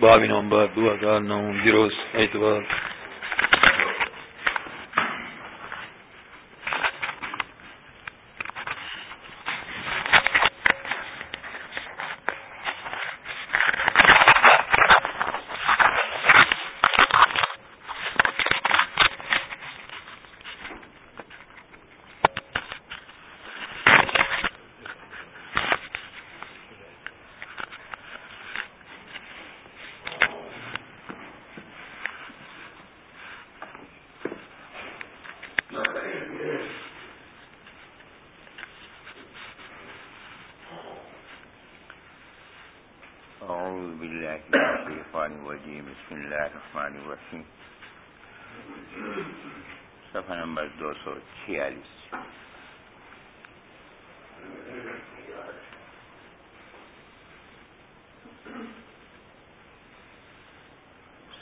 باوی نومبر دو ہزار نو گروس اتوار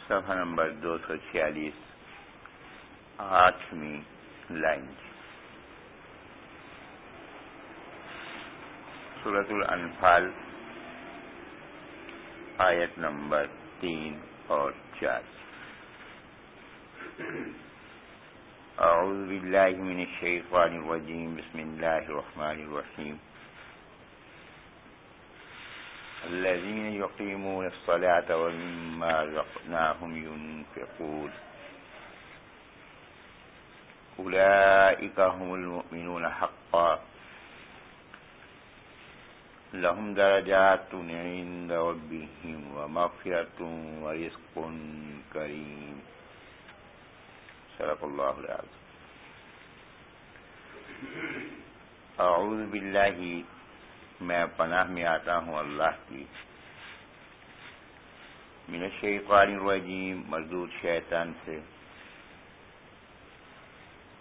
صفحہ نمبر دو سو چھیالیس۔ آٹھویں لائن۔ سورت الانفال، آیت نمبر تین اور چار أعوذ باللہ من الشیطان الرجیم بسم اللہ الرحمن الرحیم الذين يقيمون الصلاة ومما رزقناهم ينفقون. أولئك هم المؤمنون حقا. لهم درجات عند ربهم ومغفرة ورزق كريم. صدق الله العظيم. أعوذ بالله، میں پناہ میں آتا ہوں اللہ کی. من الشیطان الرجیم مردود شیطان سے.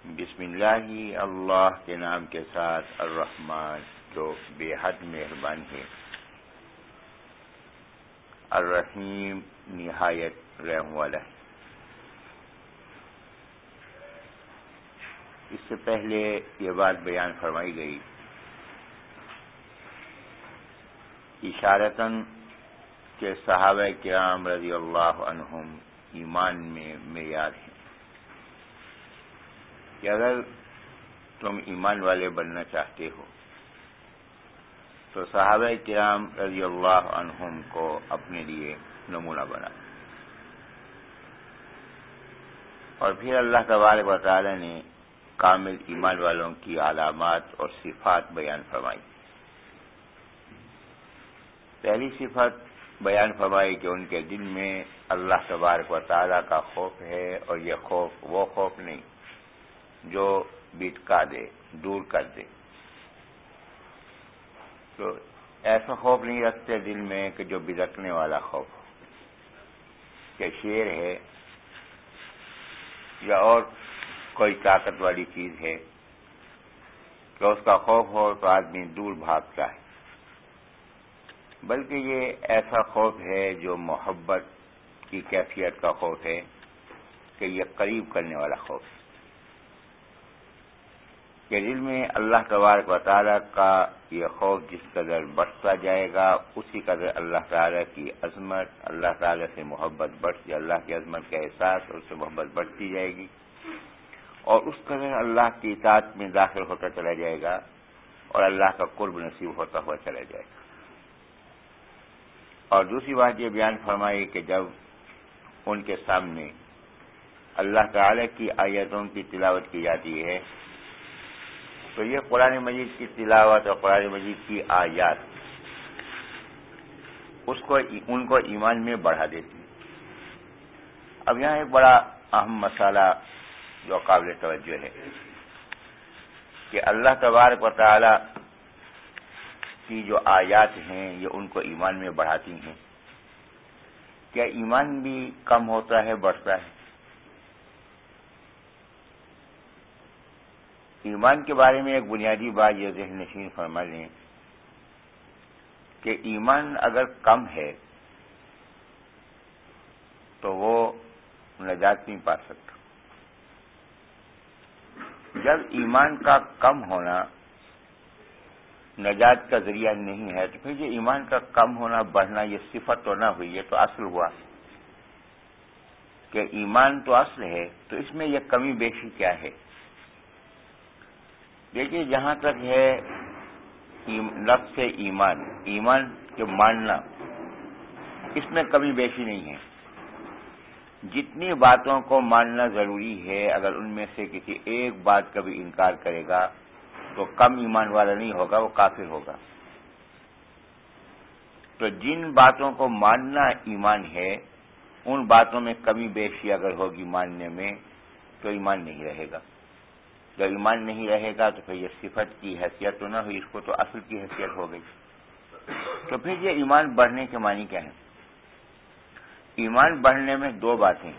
بسم اللہ اللہ کے نام کے ساتھ الرحمن. جو بے حد مہربان ہے الرحیم نہایت رحم والا ہے۔ اس سے پہلے یہ بات بیان فرمائی گئی اشارتاً کہ صحابہ کرام رضی اللہ عنہم ایمان میں معیار ہیں۔ کہ اگر تم ایمان والے بننا چاہتے ہو تو صحابہ کرام رضی اللہ عنہم کو اپنے لیے نمونہ بنا۔ اور پھر اللہ تبارک و تعالی نے کامل ایمان والوں کی علامات اور صفات بیان فرمائی۔ پہلی صفت بیان فرمائی کہ ان کے دل میں اللہ تبارک و تعالیٰ کا خوف ہے اور یہ خوف وہ خوف نہیں جو بٹکا دے، دور کر دے۔ تو ایسا خوف نہیں رکھتے دل میں کہ جو بدکنے والا خوف ہو۔ کہ شیر ہے یا اور کوئی طاقت والی چیز ہے کہ اس کا خوف ہو تو آدمی دور بھاگتا ہے۔ بلکہ یہ ایسا خوف ہے جو محبت کی کیفیت کا خوف ہے کہ یہ قریب کرنے والا خوف ہے۔ کہ دل میں اللہ تبارک و تعالیٰ کا یہ خوف جس قدر بڑھتا جائے گا، اسی قدر اللہ تعالیٰ کی عظمت، اللہ تعالیٰ سے محبت بڑھتی، اللہ کی عظمت کا احساس، اور اس سے محبت بڑھتی جائے گی۔ اور اس قدر اللہ کی اطاعت میں داخل ہوتا چلا جائے گا، اور اللہ کا قرب نصیب ہوتا ہوا چلا جائے گا۔ اور دوسری بات یہ بیان فرمائی کہ جب ان کے سامنے اللہ تعالی کی آیتوں کی تلاوت کی جاتی ہے تو یہ قرآن مجید کی تلاوت اور قرآن مجید کی آیات اس کو ان کو ایمان میں بڑھا دیتی اب یہاں ایک بڑا اہم مسئلہ جو قابل توجہ ہے کہ اللہ تبارک و تعالی کی جو آیات ہیں یہ ان کو ایمان میں بڑھاتی ہیں۔ کیا ایمان بھی کم ہوتا ہے، بڑھتا ہے؟ ایمان کے بارے میں ایک بنیادی بات یہ ذہن نشین فرما لیں کہ ایمان اگر کم ہے تو وہ نجات نہیں پا سکتا۔ جب ایمان کا کم ہونا نجات کا ذریعہ نہیں ہے تو پھر یہ ایمان کا کم ہونا بڑھنا یہ صفت تو نہ ہوئی، یہ تو اصل ہوا۔ کہ ایمان تو اصل ہے تو اس میں یہ کمی بیشی کیا ہے؟ دیکھیے جہاں تک ہے لفظ ایمان ایمان کے ماننا، اس میں کمی بیشی نہیں ہے۔ جتنی باتوں کو ماننا ضروری ہے، اگر ان میں سے کسی ایک بات کا بھی انکار کرے گا، تو کم ایمان والا نہیں ہوگا، وہ کافر ہوگا۔ تو جن باتوں کو ماننا ایمان ہے، ان باتوں میں کمی بیشی اگر ہوگی ماننے میں، تو ایمان نہیں رہے گا۔ جب ایمان نہیں رہے گا تو پھر یہ صفت کی حیثیت تو نہ ہوئی، اس کو تو اصل کی حیثیت ہو گئی۔ تو پھر یہ ایمان بڑھنے کے معنی کیا ہے ایمان بڑھنے میں دو باتیں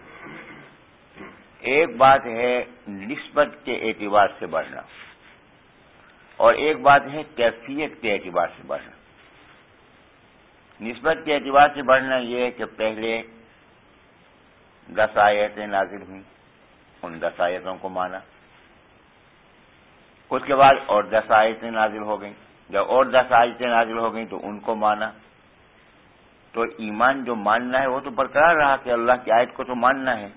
ایک بات ہے نسبت کے اعتبار سے بڑھنا، اور ایک بات ہے کیفیت کے اعتبار سے بڑھنا۔ نسبت کے اعتبار سے بڑھنا یہ ہے کہ پہلے دس آیتیں نازل ہوئیں، ان دس آیتوں کو مانا۔ اس کے بعد اور دس آیتیں نازل ہو گئیں۔ جب اور دس آیتیں نازل ہو گئیں تو ان کو مانا۔ تو ایمان جو ماننا ہے وہ تو برقرار رہا کہ اللہ کی آیت کو تو ماننا ہے۔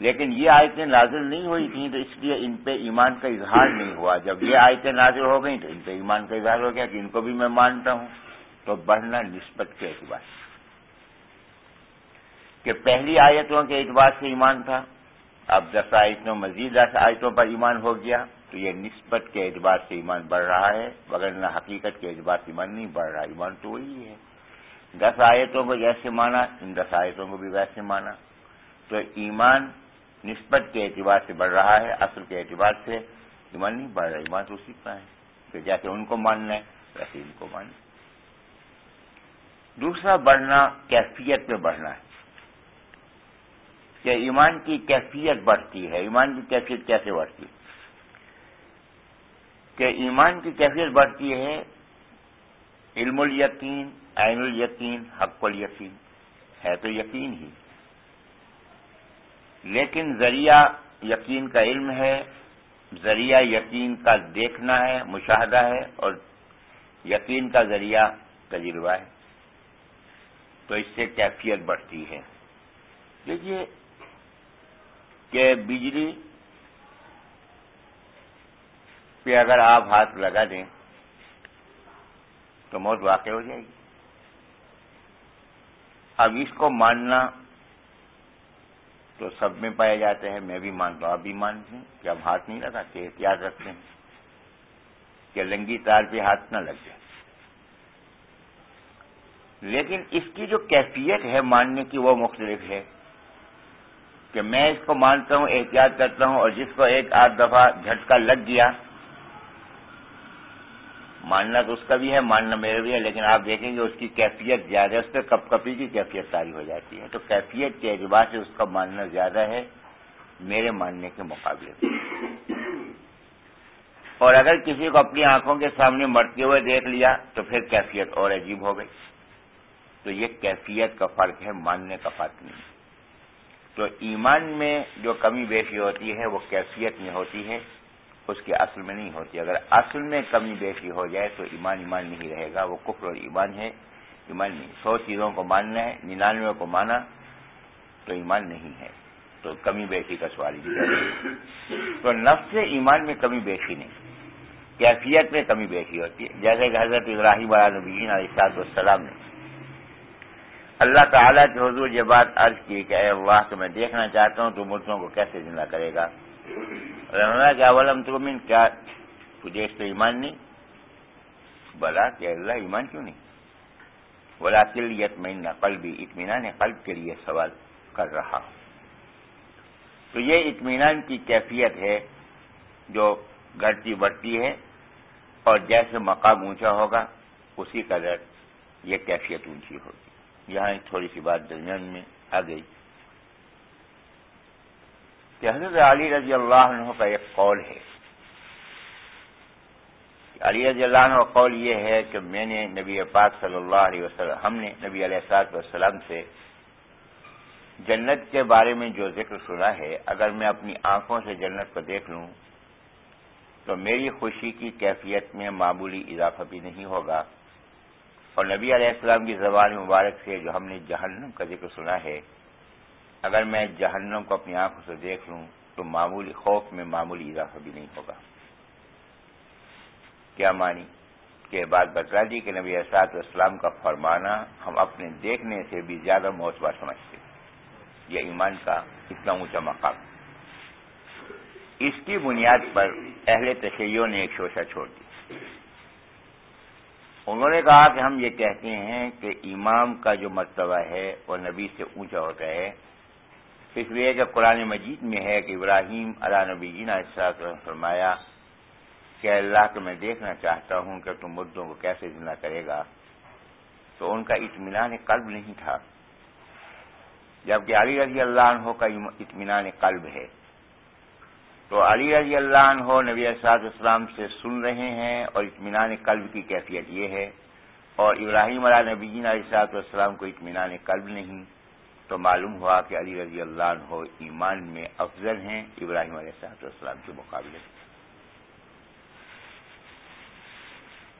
لیکن یہ آیتیں نازل نہیں ہوئی تھیں تو اس لیے ان پہ ایمان کا اظہار نہیں ہوا۔ جب یہ آیتیں نازل ہو گئیں تو ان پہ ایمان کا اظہار ہو گیا کہ ان کو بھی میں مانتا ہوں۔ تو بڑھنا نسبت کے اعتبار سے۔ کہ پہلی آیتوں کے اعتبار سے ایمان تھا۔ اب دس آیتوں، مزید دس آیتوں پر ایمان ہو گیا۔ تو یہ نسبت کے اعتبار سے ایمان بڑھ رہا ہے مگر نہ حقیقت کے اعتبار سے ایمان نہیں بڑھ رہا، ایمان تو وہی ہے۔ دس آیتوں کو جیسے مانا، ان دس آیتوں کو بھی ویسے مانا۔ تو ایمان نسبت کے اعتبار سے بڑھ رہا ہے، اصل کے اعتبار سے ایمان نہیں بڑھ رہا، ایمان تو اسی کا ہے۔ کہ جیسے ان کو ماننا ہے، ویسے ان کو ماننا دوسرا، بڑھنا، کیفیت میں بڑھنا ہے۔ کہ ایمان کی کیفیت بڑھتی ہے، ایمان کی کیفیت کیسے بڑھتی ہے؟ کہ ایمان کی کیفیت بڑھتی ہے، علم الیقین، عین الیقین، حق الیقین، ہے تو یقین ہی۔ لیکن ذریعہ یقین کا علم ہے، ذریعہ یقین کا دیکھنا ہے، مشاہدہ ہے، اور یقین کا ذریعہ تجربہ ہے۔ تو اس سے کیفیت بڑھتی ہے۔ دیکھیے کہ بجلی پہ اگر آپ ہاتھ لگا دیں تو موت واقع ہو جائے گی۔ اب اس کو ماننا تو سب میں پائے جاتے ہیں، میں بھی مانتا ہوں، آپ بھی مانتے ہیں۔ کہ ہم ہاتھ نہیں لگاتے احتیاط رکھتے ہیں کہ لنگی تار پہ ہاتھ نہ لگ جائے۔ لیکن اس کی جو کیفیت ہے ماننے کی وہ مختلف ہے کہ میں اس کو مانتا ہوں، احتیاط کرتا ہوں اور جس کو ایک آدھ دفعہ جھٹکا لگ گیا ماننا تو اس کا بھی ہے، ماننا میرا بھی ہے، لیکن آپ دیکھیں گے اس کی کیفیت زیادہ ہے، اس پہ کپ کپی کی کیفیت تاری ہو جاتی ہے۔ تو کیفیت کے اعتبار سے اس کا ماننا زیادہ ہے میرے ماننے کے مقابلے اور اگر کسی کو اپنی آنکھوں کے سامنے مرتے ہوئے دیکھ لیا تو پھر کیفیت اور عجیب ہو گئی۔ تو یہ کیفیت کا فرق ہے، ماننے کا فرق نہیں۔ تو ایمان میں جو کمی بیشی ہوتی ہے وہ کیفیت میں ہوتی ہے۔ اس کے اصل میں نہیں ہوتی۔ اگر اصل میں کمی بیشی ہو جائے تو ایمان ایمان نہیں رہے گا۔ وہ کفر اور ایمان ہے۔ ایمان نہیں۔ سو چیزوں کو ماننا ہے، ننانوے کو مانا تو ایمان نہیں ہے۔ تو کمی بیشی کا سوال ہی تو نفس ایمان میں کمی بیشی نہیں۔ کیفیت میں کمی بیشی ہوتی ہے۔ جیسے کہ حضرت ابراہیم علیہ السلاط والسلام نے اللہ تعالیٰ کے حضور یہ بات عرض کی کہ اے اللہ، تو میں دیکھنا چاہتا ہوں تو مردوں کو کیسے زندہ کرے گا؟ کیا ولم تمن کیا تجھے اس پہ ایمان نہیں بلا کہ اللہ ایمان کیوں نہیں بولا کلیت میں قلب بھی اطمینان قلب کے لیے سوال کر رہا ہوں تو یہ اطمینان کی کیفیت ہے جو گھٹتی بڑھتی ہے اور جیسے مقام اونچا ہوگا اسی قدر یہ کیفیت اونچی ہوگی یہاں ایک تھوڑی سی بات درمیان میں آ گئی کہ حضرت علی رضی اللہ عنہ کا ایک قول ہے۔ علی رضی اللہ عنہ کا قول یہ ہے کہ میں نے نبی پاک صلی اللہ علیہ وسلم، ہم نے نبی علیہ صاحب وسلم سے جنت کے بارے میں جو ذکر سنا ہے، اگر میں اپنی آنکھوں سے جنت کو دیکھ لوں، تو میری خوشی کی کیفیت میں معمولی اضافہ بھی نہیں ہوگا۔ اور نبی علیہ السلام کی زبان مبارک سے جو ہم نے جہنم کا ذکر سنا ہے اگر میں جہنم کو اپنی آنکھوں سے دیکھ لوں، تو معمولی خوف میں معمولی اضافہ بھی نہیں ہوگا۔ کیا مانی کہ بات بتلا دی جی کہ نبی اسات اسلام کا فرمانا ہم اپنے دیکھنے سے بھی زیادہ موتبہ سمجھتے یہ ایمان کا اتنا اونچا مقام۔ اس کی بنیاد پر اہل تشیعوں نے ایک شوشہ چھوڑ دی انہوں نے کہا کہ ہم یہ کہتے ہیں کہ امام کا جو مرتبہ ہے وہ نبی سے اونچا ہوتا ہے اس لیے کہ قرآن مجید میں ہے کہ ابراہیم علا نبی جینا فرمایا کہ اللہ کو میں دیکھنا چاہتا ہوں کہ تم مردوں کو کیسے زندہ کرے گا، تو ان کا اطمینان قلب نہیں تھا۔ جبکہ علی رضی اللہ عنہ کا اطمینان قلب ہے۔ تو علی رضی اللہ عنہ نبی اساد اسلام سے سن رہے ہیں اور اطمینان قلب کی کیفیت یہ ہے۔ اور ابراہیم علیہ نبی جین علیہ صاحب کو اطمینان قلب نہیں۔ تو معلوم ہوا کہ علی رضی اللہ عنہ ایمان میں افضل ہیں ابراہیم علیہ صاحب السلام کے مقابلے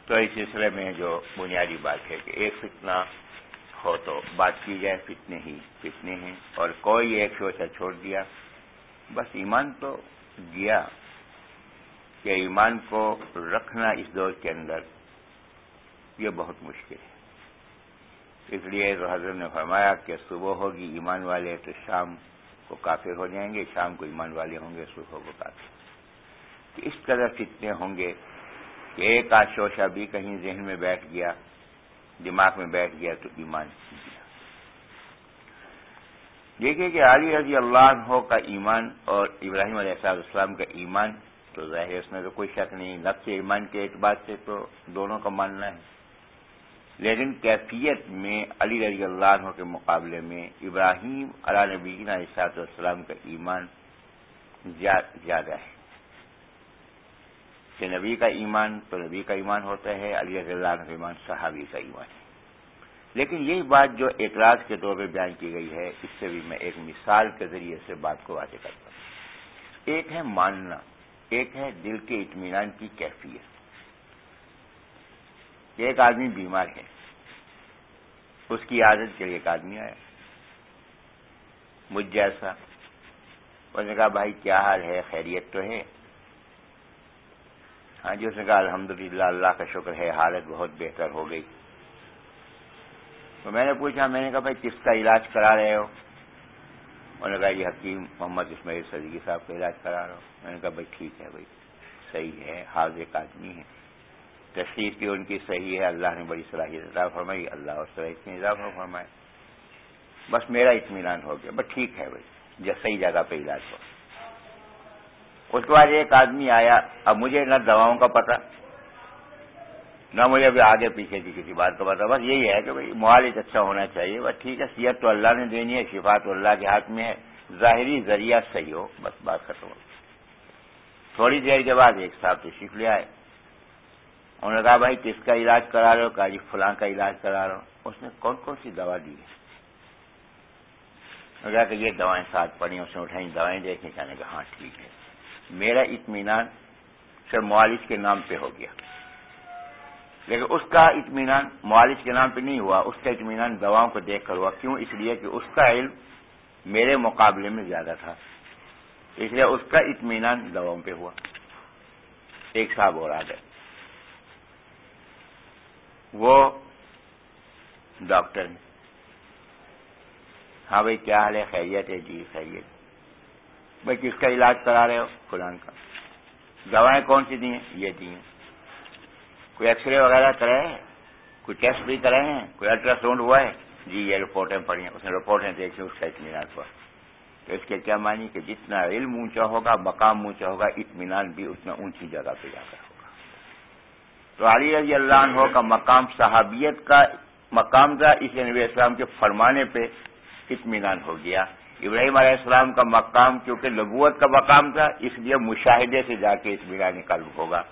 تو اس سلسلے میں جو بنیادی بات ہے کہ ایک فتنہ ہو تو بات کی جائے، فتنے ہی فتنے ہیں۔ اور کوئی ایک شوچہ چھوڑ دیا، بس ایمان تو گیا کہ ایمان کو رکھنا اس دور کے اندر یہ بہت مشکل ہے۔ اس لیے تو حضرت نے فرمایا کہ صبح ہوگی، ایمان والے تو شام کو کافر ہو جائیں گے، شام کو ایمان والے ہوں گے، صبح کو کافر۔ اس طرح فتنے ہوں گے کہ ایک آدھ شوشہ بھی کہیں ذہن میں بیٹھ گیا، دماغ میں بیٹھ گیا تو ایمان گیا۔ دیکھیے کہ علی رضی اللہ عنہ کا ایمان اور ابراہیم علیہ السلام کا ایمان تو ظاہر اس میں تو کوئی شک نہیں نفس ایمان کے اعتبار سے تو دونوں کا ماننا ہے۔ لیکن کیفیت میں علی رضی اللہ عنہ کے مقابلے میں ابراہیم علیہ نبی علیہ السلام کا ایمان زیادہ ہے۔ کہ نبی کا ایمان تو نبی کا ایمان ہوتا ہے، علی رضی اللہ عنہ کا ایمان صحابی کا ایمان ہے۔ لیکن یہی بات جو اعتراض کے طور پہ بیان کی گئی ہے، اس سے بھی میں ایک مثال کے ذریعے سے بات کو واضح کرتا ہوں۔ ایک ہے ماننا، ایک ہے دل کے اطمینان کی کیفیت۔ ایک آدمی بیمار ہے، اس کی عادت کے لیے ایک آدمی آیا۔ مجھ جیسا۔ اس نے کہا، بھائی، کیا حال ہے؟ خیریت تو ہے۔ ہاں جی اس نے کہا، الحمدللہ، اللہ کا شکر ہے، حالت بہت بہتر ہو گئی۔ تو میں نے پوچھا، میں نے کہا، بھائی، کس کا علاج کرا رہے ہو؟ انہوں نے کہا جی حکیم محمد اسماعیل صدیقی صاحب کا علاج کرا رہا ہوں۔ میں نے کہا، بھائی، ٹھیک ہے، بھائی، صحیح ہے، حاضر ایک آدمی ہے۔ تشریف کی ان کی صحیح ہے، اللہ نے بڑی صلاحیت اضافہ فرمائی، اللہ اور صلاحیت نے اضافہ فرمائے بس میرا اطمینان ہو گیا، بس ٹھیک ہے بھائی، جب صحیح جگہ پہ علاج ہو۔ اس کے بعد ایک آدمی آیا، اب مجھے نہ دواؤں کا پتہ، نہ مجھے ابھی آگے پیچھے کی کسی بات کا پتا بس یہی ہے کہ بھائی معالج اچھا ہونا چاہیے، بس ٹھیک ہے صحت تو اللہ نے دینی ہے، شفا تو اللہ کے ہاتھ میں ہے، ظاہری ذریعہ صحیح ہو، بس بات ختم ہو۔ تھوڑی دیر کے بعد ایک صاحب تشریف لے آئے۔ انہوں نے کہا، بھائی، کس کا علاج کرا رہے ہو؟ کہا جی فلاں کا علاج کرا رہا ہوں. اس نے کون کون سی دوا دی ہے؟ کہا کہ یہ دوائیں ساتھ پڑی اس نے اٹھائی، دوائیں دیکھیں کہنے کہ ہاں ٹھیک ہے۔ میرا اطمینان صرف معالج کے نام پہ ہو گیا۔ لیکن اس کا اطمینان معالج کے نام پہ نہیں ہوا، اس کا اطمینان دواؤں کو دیکھ کر ہوا۔ کیوں؟ اس لیے کہ اس کا علم میرے مقابلے میں زیادہ تھا۔ اس لیے اس کا اطمینان دواؤں پہ ہوا۔ ایک صاحب اور آ گئے۔ وہ ڈاکٹر ہاں بھائی، کیا حال ہے؟ خیریت ہے؟ جی خیریت۔ بھائی، کس کا علاج کرا رہے ہو؟ قرآن کا۔ دوائیں کون سی دی ہیں؟ یہ دی ہیں۔ کوئی ایکس رے وغیرہ کرے ہیں؟ کوئی ٹیسٹ بھی کرے ہیں؟ کوئی الٹرا ساؤنڈ ہوا ہے؟ جی یہ رپورٹیں پڑھی ہیں۔ اس نے رپورٹیں دیکھی، اس کا اطمینان ہوا۔ تو اس کے کیا مانی کہ جتنا علم اونچا ہوگا، مقام اونچا ہوگا، اطمینان بھی اتنا اونچی جگہ پہ جا کر۔ ہوگا تو علی رضی اللہ عنہ کا مقام صحابیت کا مقام تھا، اس نبی اسلام کے فرمانے پہ اطمینان ہو گیا۔ ابراہیم علیہ السلام کا مقام کیونکہ نبوت کا مقام تھا، اس لیے مشاہدے سے جا کے اطمینان قلب ہوگا۔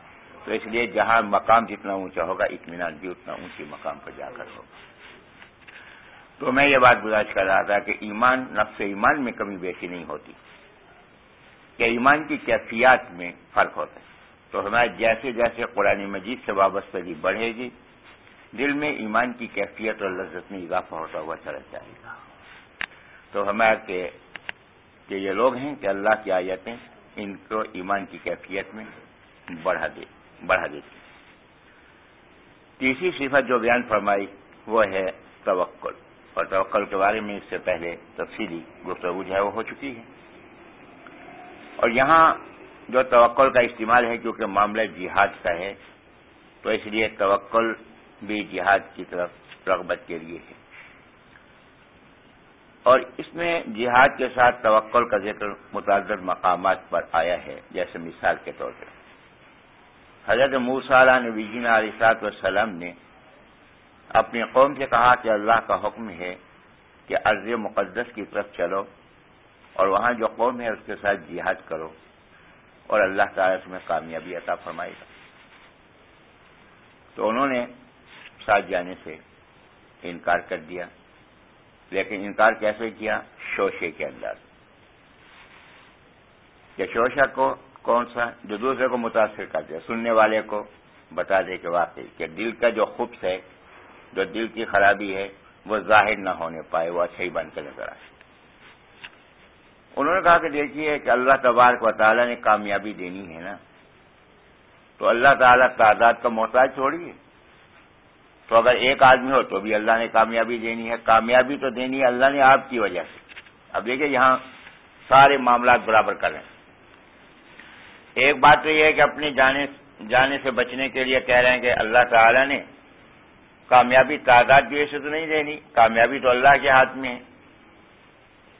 تو اس لیے جہاں مقام جتنا اونچا ہوگا، اطمینان بھی اتنا اونچی مقام پر جا کر ہوگا۔ تو میں یہ بات گزارش کر رہا تھا کہ ایمان، نفس ایمان میں کمی بیشی نہیں ہوتی۔ کہ ایمان کی کیفیات میں فرق ہوتا ہے۔ تو ہمارے جیسے جیسے قرآن مجید سے وابستگی بڑھے گی، دل میں ایمان کی کیفیت اور لذت میں اضافہ ہوتا ہوا چلا جائے گا۔ تو ہمارے کہ یہ لوگ ہیں کہ اللہ کی آیتیں ان کو ایمان کی کیفیت میں بڑھا دے، بڑھا دیتی تیسری صفت جو بیان فرمائی، وہ ہے توکل۔ اور توکل کے بارے میں اس سے پہلے تفصیلی گفتگو جو ہے وہ ہو چکی ہے۔ اور یہاں جو توکل کا استعمال ہے کیونکہ معاملہ جہاد کا ہے، تو اس لیے توکل بھی جہاد کی طرف رغبت کے لیے ہے۔ اور اس میں جہاد کے ساتھ توکل کا ذکر متعدد مقامات پر آیا ہے، جیسے مثال کے طور پر۔ حضرت موسیٰ نبی جین علیہ والسلام نے اپنی قوم سے کہا کہ اللہ کا حکم ہے کہ عرض مقدس کی طرف چلو اور وہاں جو قوم ہے اس کے ساتھ جہاد کرو۔ اور اللہ تعالیٰ اس میں کامیابی عطا فرمائے گا۔ تو انہوں نے ساتھ جانے سے انکار کر دیا، لیکن انکار کیسے کیا؟ شوشے کے اندر۔ کہ شوشا کو کون سا؟ جو دوسرے کو متاثر کر دے سننے والے کو بتا دے کہ واقعی کہ دل کا جو خوبص ہے، جو دل کی خرابی ہے، وہ ظاہر نہ ہونے پائے، وہ اچھا ہی بن کے نظر آئے۔ انہوں نے کہا کہ دیکھیے کہ اللہ تبارک و تعالیٰ نے کامیابی دینی ہے نا۔ تو اللہ تعالیٰ تعداد کا محتاج چھوڑی ہے۔ تو اگر ایک آدمی ہو تو بھی اللہ نے کامیابی دینی ہے۔ کامیابی تو دینی ہے اللہ نے آپ کی وجہ سے۔ اب دیکھیے یہاں سارے معاملات برابر کر رہے ہیں۔ ایک بات تو یہ ہے کہ اپنی جانے جانے سے بچنے کے لیے کہہ رہے ہیں کہ اللہ تعالی نے کامیابی تعداد کی وجہ سے تو نہیں دینی۔ کامیابی تو اللہ کے ہاتھ میں ہے۔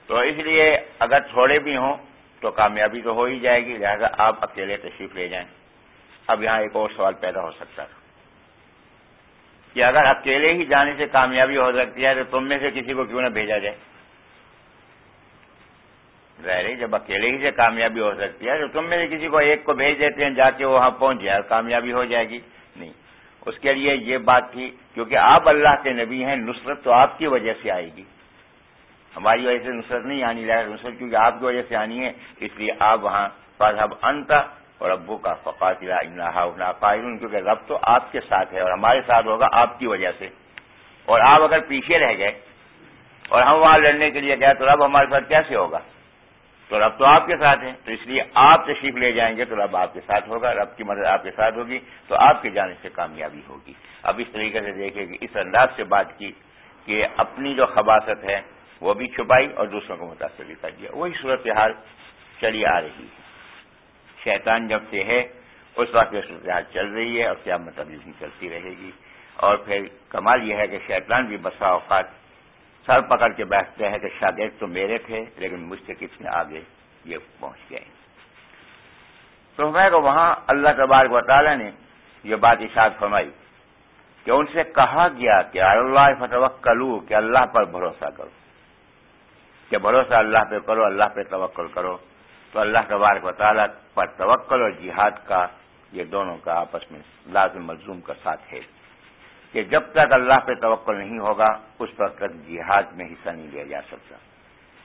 تو اس لیے اگر تھوڑے بھی ہوں تو کامیابی تو ہو ہی جائے گی، لہذا آپ اکیلے تشریف لے جائیں۔ اب یہاں ایک اور سوال پیدا ہو سکتا تھا۔ کہ اگر اکیلے ہی جانے سے کامیابی ہو سکتی ہے تو تم میں سے کسی کو کیوں نہ بھیجا جائے؟ ظاہر جب اکیلے ہی سے کامیابی ہو سکتی ہے تو تم میں سے کسی کو ایک کو بھیج دیتے ہیں، جا کے وہاں پہنچ جائے کامیابی ہو جائے گی۔ نہیں، اس کے لیے یہ بات تھی، کیونکہ آپ اللہ کے نبی ہیں، نصرت تو آپ کی وجہ سے آئے گی۔ ہماری وجہ سے نصرت نہیں آنی لائے نصرت، کیونکہ آپ کی وجہ سے آنی ہے، اس لیے آپ وہاں فضحب انت اور ابو کا فقات قائل کیونکہ رب تو آپ کے ساتھ ہے اور ہمارے ساتھ ہوگا آپ کی وجہ سے۔ اور آپ اگر پیچھے رہ گئے اور ہم وہاں لڑنے کے لیے گئے تو رب ہمارے ساتھ کیسے ہوگا؟ تو رب تو آپ کے ساتھ ہے تو اس لیے آپ تشریف لے جائیں گے تو رب آپ کے ساتھ ہوگا، رب کی مدد آپ کے ساتھ ہوگی، تو آپ کے جانے سے کامیابی ہوگی۔ اب اس طریقے سے دیکھیں کہ اس انداز سے بات کی کہ اپنی جو خباصت ہے وہ بھی چھپائی اور دوسروں کو متاثر بھی کر دیا۔ وہی صورتحال چلی آ رہی ہے۔ شیطان جب سے ہے، اس وقت یہ صورتحال چل رہی ہے اور کیا مطلب چلتی رہے گی۔ اور پھر کمال یہ ہے کہ شیطان بھی بسا اوقات سر پکڑ کے بیٹھتے ہیں کہ شاگرد تو میرے تھے، لیکن مجھ سے کتنے آگے یہ پہنچ گئے۔ تو میں کہ وہاں اللہ تبارک و تعالیٰ نے یہ بات اشاد فرمائی کہ ان سے کہا گیا کہ اللہ فتو کلو کہ اللہ پر بھروسہ کرو۔ کہ بھروسہ اللہ پہ کرو، اللہ پہ توکل کرو۔ تو اللہ تبارک و تعالیٰ پر توکل اور جہاد کا یہ دونوں کا آپس میں لازم ملزوم کا ساتھ ہے کہ جب تک اللہ پہ توقل نہیں ہوگا، اس وقت تک جہاد میں حصہ نہیں لیا جا سکتا۔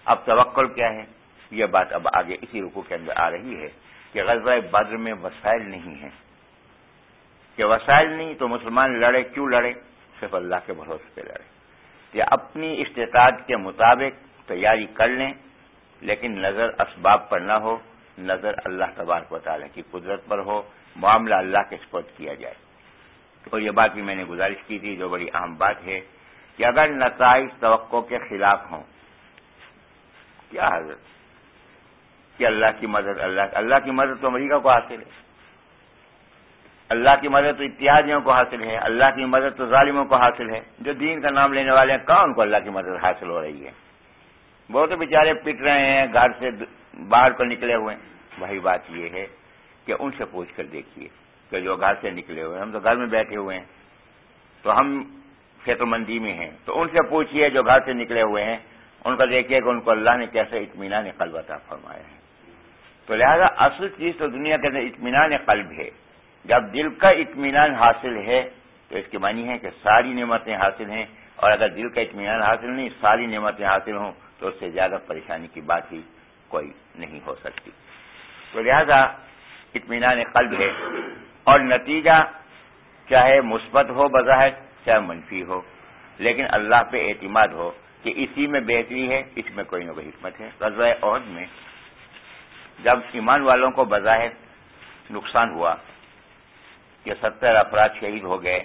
اب توقل کیا ہے؟ یہ بات اب آگے اسی رکو کے اندر آ رہی ہے کہ غزوہ بدر میں وسائل نہیں ہیں۔ کہ وسائل نہیں تو مسلمان لڑے، کیوں لڑے؟ صرف اللہ کے بھروسے پہ لڑے۔ کہ اپنی استطاعت کے مطابق تیاری کر لیں، لیکن نظر اسباب پر نہ ہو، نظر اللہ تبارک و تعالیٰ کی قدرت پر ہو، معاملہ اللہ کے سپرد کیا جائے۔ اور یہ بات بھی میں نے گزارش کی تھی، جو بڑی اہم بات ہے کہ اگر نتائج توقع کے خلاف ہوں، کیا حضرت؟ کہ اللہ کی مدد، اللہ اللہ کی مدد تو امریکہ کو حاصل ہے۔ اللہ کی مدد تو اتحادیوں کو حاصل ہے، اللہ کی مدد تو ظالموں کو حاصل ہے۔ جو دین کا نام لینے والے ہیں کہاں ان کو اللہ کی مدد حاصل ہو رہی ہے؟ وہ تو بیچارے پٹ رہے ہیں، گھر سے باہر کو نکلے ہوئے ہیں۔ وہی بات یہ ہے کہ ان سے پوچھ کر دیکھیے کہ جو گھر سے نکلے ہوئے ہیں، ہم تو گھر میں بیٹھے ہوئے ہیں۔ تو ہم فکر مندی میں ہیں۔ تو ان سے پوچھیے جو گھر سے نکلے ہوئے ہیں، ان کا دیکھیے کہ ان کو اللہ نے کیسے اطمینان قلب عطا فرمایا ہے۔ تو لہذا اصل چیز تو دنیا کے اندر اطمینان قلب ہے۔ جب دل کا اطمینان حاصل ہے، تو اس کے معنی ہے کہ ساری نعمتیں حاصل ہیں۔ اور اگر دل کا اطمینان حاصل نہیں، ساری نعمتیں حاصل ہوں تو اس سے زیادہ پریشانی کی بات ہی کوئی نہیں ہو سکتی۔ تو لہذا اطمینان قلب ہے اور نتیجہ چاہے مثبت ہو بظاہر، چاہے منفی ہو، لیکن اللہ پہ اعتماد ہو کہ اسی میں بہتری ہے، اس میں کوئی نہ کوئی حکمت ہے۔ غزوہ عہد میں جب ایمان والوں کو بظاہر نقصان ہوا کہ ستر افراد شہید ہو گئے،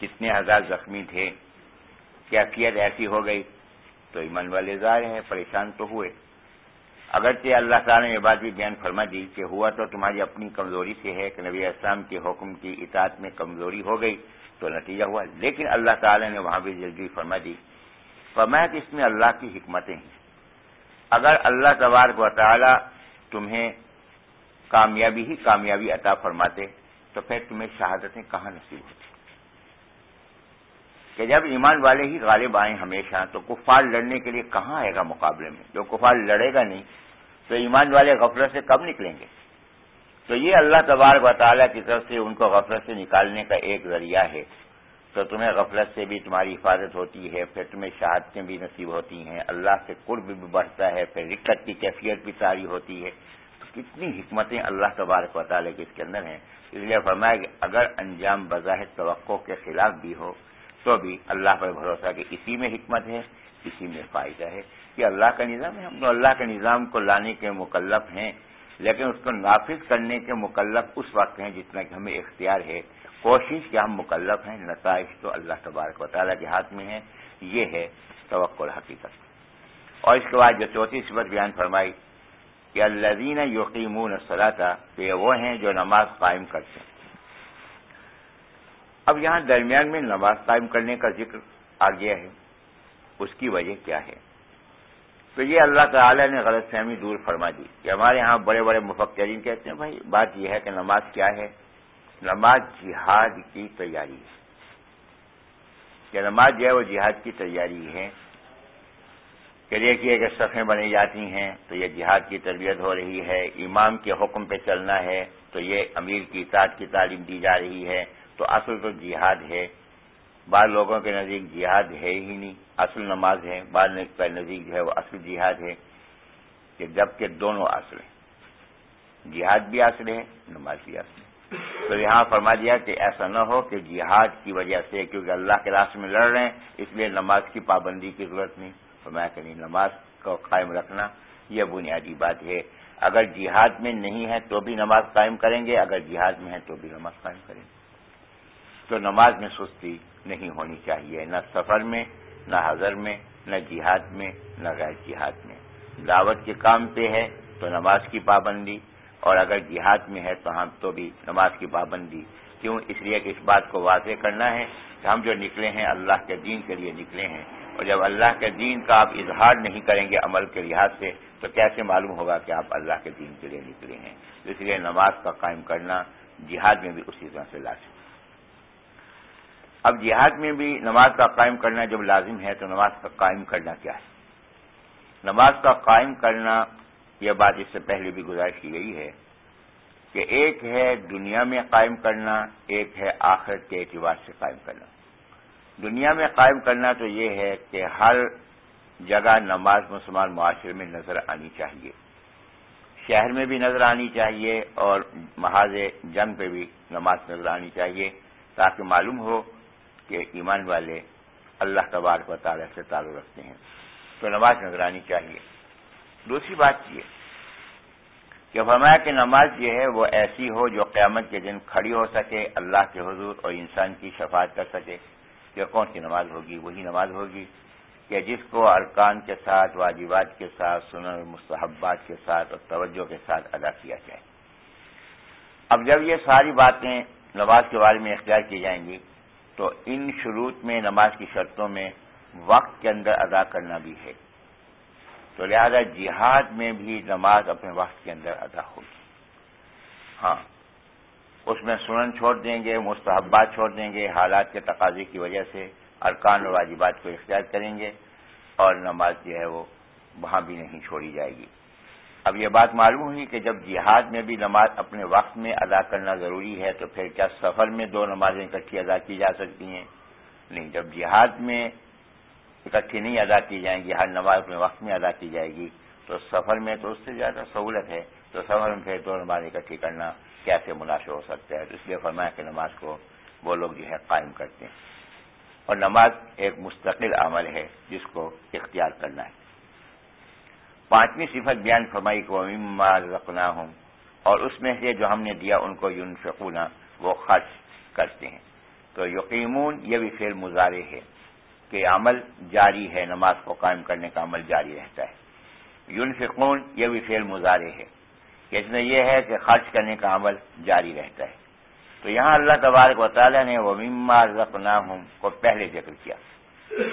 کتنے ہزار زخمی تھے کیفیت ایسی ہو گئی؟ تو ایمان والے ظاہر ہیں، پریشان تو ہوئے۔ اگرچہ اللہ تعالیٰ نے یہ بات بھی بیان فرما دی کہ ہوا تو تمہاری اپنی کمزوری سے ہے کہ نبی اسلام کے حکم کی اطاعت میں کمزوری ہو گئی تو نتیجہ ہوا۔ لیکن اللہ تعالیٰ نے وہاں بھی جلدی فرما دی۔ فرمایا کہ اس میں اللہ کی حکمتیں ہیں۔ اگر اللہ تبارک و تعالیٰ تمہیں کامیابی ہی کامیابی عطا فرماتے تو پھر تمہیں شہادتیں کہاں نصیب ہوتی؟ کہ جب ایمان والے ہی غالب آئیں ہمیشہ، تو کفار لڑنے کے لیے کہاں آئے گا مقابلے میں؟ جو کفار لڑے گا نہیں، تو ایمان والے غفلت سے کب نکلیں گے؟ تو یہ اللہ تبارک و تعالیٰ کی طرف سے ان کو غفلت سے نکالنے کا ایک ذریعہ ہے۔ تو تمہیں غفلت سے بھی تمہاری حفاظت ہوتی ہے، پھر تمہیں شہادتیں بھی نصیب ہوتی ہیں۔ اللہ سے قرب بھی بڑھتا ہے، پھر رکت کی کیفیت بھی ساری ہوتی ہے۔ تو کتنی حکمتیں اللہ تبارک و تعالیٰ کے اس کے اندر ہیں۔ اس لیے فرمایا کہ اگر انجام بظاہر توقع کے خلاف بھی ہو تو بھی اللہ پر بھروسہ کہ اسی میں حکمت ہے، اسی میں فائدہ ہے۔ کہ اللہ کا نظام ہے۔ ہم تو اللہ کے نظام کو لانے کے مکلف ہیں، لیکن اس کو نافذ کرنے کے مکلف اس وقت ہیں جتنا کہ ہمیں اختیار ہے۔ کوشش کہ ہم مکلف ہیں، نتائج تو اللہ تبارک و تعالیٰ کے ہاتھ میں ہے یہ ہے توقع حقیقت اور اس کے بعد جو چوتھی صفت بیان فرمائی کہ الزین یقین سلاتا کہ وہ ہیں جو نماز قائم کرتے ہیں۔ اب یہاں درمیان میں نماز قائم کرنے کا ذکر آ گیا ہے۔ اس کی وجہ کیا ہے؟ تو یہ اللہ تعالی نے غلط فہمی دور فرما دی کہ ہمارے ہاں بڑے بڑے مفکرین کہتے ہیں، بھائی، بات یہ ہے کہ نماز کیا ہے؟ نماز جہاد کی تیاری ہے۔ کہ نماز جو ہے وہ جہاد کی تیاری ہے۔ کہ دیکھیے کہ صفیں بنی جاتی ہیں تو یہ جہاد کی تربیت ہو رہی ہے۔ امام کے حکم پہ چلنا ہے تو یہ امیر کی اطاعت کی تعلیم دی جا رہی ہے۔ تو اصل تو جہاد ہے۔ بعض لوگوں کے نزدیک جہاد ہے ہی نہیں، اصل نماز ہے۔ بعض کے نزدیک جو ہے وہ اصل جہاد ہے، کہ جبکہ دونوں اصل ہیں۔ جہاد بھی اصل ہے، نماز بھی اصل ہے۔ تو یہاں فرما دیا کہ ایسا نہ ہو کہ جہاد کی وجہ سے کیونکہ اللہ کے راستے میں لڑ رہے ہیں، اس لیے نماز کی پابندی کی ضرورت نہیں۔ فرمایا کہ نہیں، نماز کو قائم رکھنا یہ بنیادی بات ہے۔ اگر جہاد میں نہیں ہے تو بھی نماز قائم کریں گے، اگر جہاد میں ہے تو بھی نماز قائم کریں گے۔ تو نماز میں سستی نہیں ہونی چاہیے، نہ سفر میں، نہ حضر میں، نہ جہاد میں، نہ غیر جہاد میں۔ دعوت کے کام پہ ہے تو نماز کی پابندی، اور اگر جہاد میں ہے تو ہم تو بھی نماز کی پابندی۔ کیوں؟ اس لیے کہ اس بات کو واضح کرنا ہے کہ ہم جو نکلے ہیں اللہ کے دین کے لیے نکلے ہیں، اور جب اللہ کے دین کا آپ اظہار نہیں کریں گے عمل کے لحاظ سے، تو کیسے معلوم ہوگا کہ آپ اللہ کے دین کے لیے نکلے ہیں؟ اس لیے نماز کا قائم کرنا جہاد میں بھی اسی طرح سے لازم اب جہاد میں بھی نماز کا قائم کرنا جب لازم ہے تو نماز کا قائم کرنا کیا ہے؟ نماز کا قائم کرنا یہ بات اس سے پہلے بھی گزارش کی گئی ہے کہ ایک ہے دنیا میں قائم کرنا، ایک ہے آخرت کے اعتبار سے قائم کرنا۔ دنیا میں قائم کرنا تو یہ ہے کہ ہر جگہ نماز مسلمان معاشرے میں نظر آنی چاہیے۔ شہر میں بھی نظر آنی چاہیے اور محاذ جنگ پہ بھی نماز نظر آنی چاہیے تاکہ معلوم ہو کہ ایمان والے اللہ تبارک و تعالیٰ سے تعلق رکھتے ہیں۔ تو نماز نظر آنی چاہیے۔ دوسری بات یہ کہ فرمایا کہ نماز جو ہے وہ ایسی ہو جو قیامت کے دن کھڑی ہو سکے، اللہ کے حضور اور انسان کی شفاعت کر سکے کہ کون سی نماز ہوگی، وہی نماز ہوگی کہ جس کو ارکان کے ساتھ، واجبات کے ساتھ، سنن مستحبات کے ساتھ اور توجہ کے ساتھ ادا کیا جائے۔ اب جب یہ ساری باتیں نماز کے بارے میں اختیار کی جائیں گی تو ان شروط میں نماز کی شرطوں میں وقت کے اندر ادا کرنا بھی ہے۔ تو لہذا جہاد میں بھی نماز اپنے وقت کے اندر ادا ہوگی۔ ہاں اس میں سنن چھوڑ دیں گے، مستحبات چھوڑ دیں گے، حالات کے تقاضے کی وجہ سے ارکان اور واجبات کو اختیار کریں گے اور نماز جو ہے وہ وہاں بھی نہیں چھوڑی جائے گی۔ اب یہ بات معلوم ہوئی کہ جب جہاد میں بھی نماز اپنے وقت میں ادا کرنا ضروری ہے تو پھر کیا سفر میں دو نمازیں اکٹھی ادا کی جا سکتی ہیں؟ نہیں، جب جہاد میں اکٹھی نہیں ادا کی جائیں گی، ہر نماز اپنے وقت میں ادا کی جائے گی، تو سفر میں تو اس سے زیادہ سہولت ہے۔ تو سفر میں پھر دو نماز اکٹھی کرنا کیسے مناسب ہو سکتا ہے؟ تو اس لیے فرمایا کہ نماز کو وہ لوگ جو ہے قائم کرتے ہیں۔ اور نماز ایک مستقل عمل ہے جس کو اختیار کرنا ہے۔ پانچویں صفت بیان فرمائی کو رکھنا ہوں اور اس میں سے جو ہم نے دیا ان کو یون فکونا وہ خرچ کرتے ہیں۔ تو یقیمون یہ بھی فعل مظاہرے ہے کہ عمل جاری ہے، نماز کو قائم کرنے کا عمل جاری رہتا ہے۔ یون فکون یہ بھی فعل مظاہرے ہے۔ کہ اس میں یہ ہے کہ خرچ کرنے کا عمل جاری رہتا ہے۔ تو یہاں اللہ تبارک و تعالیٰ نے وہ مما رقنا ہوں کو پہلے ذکر کیا۔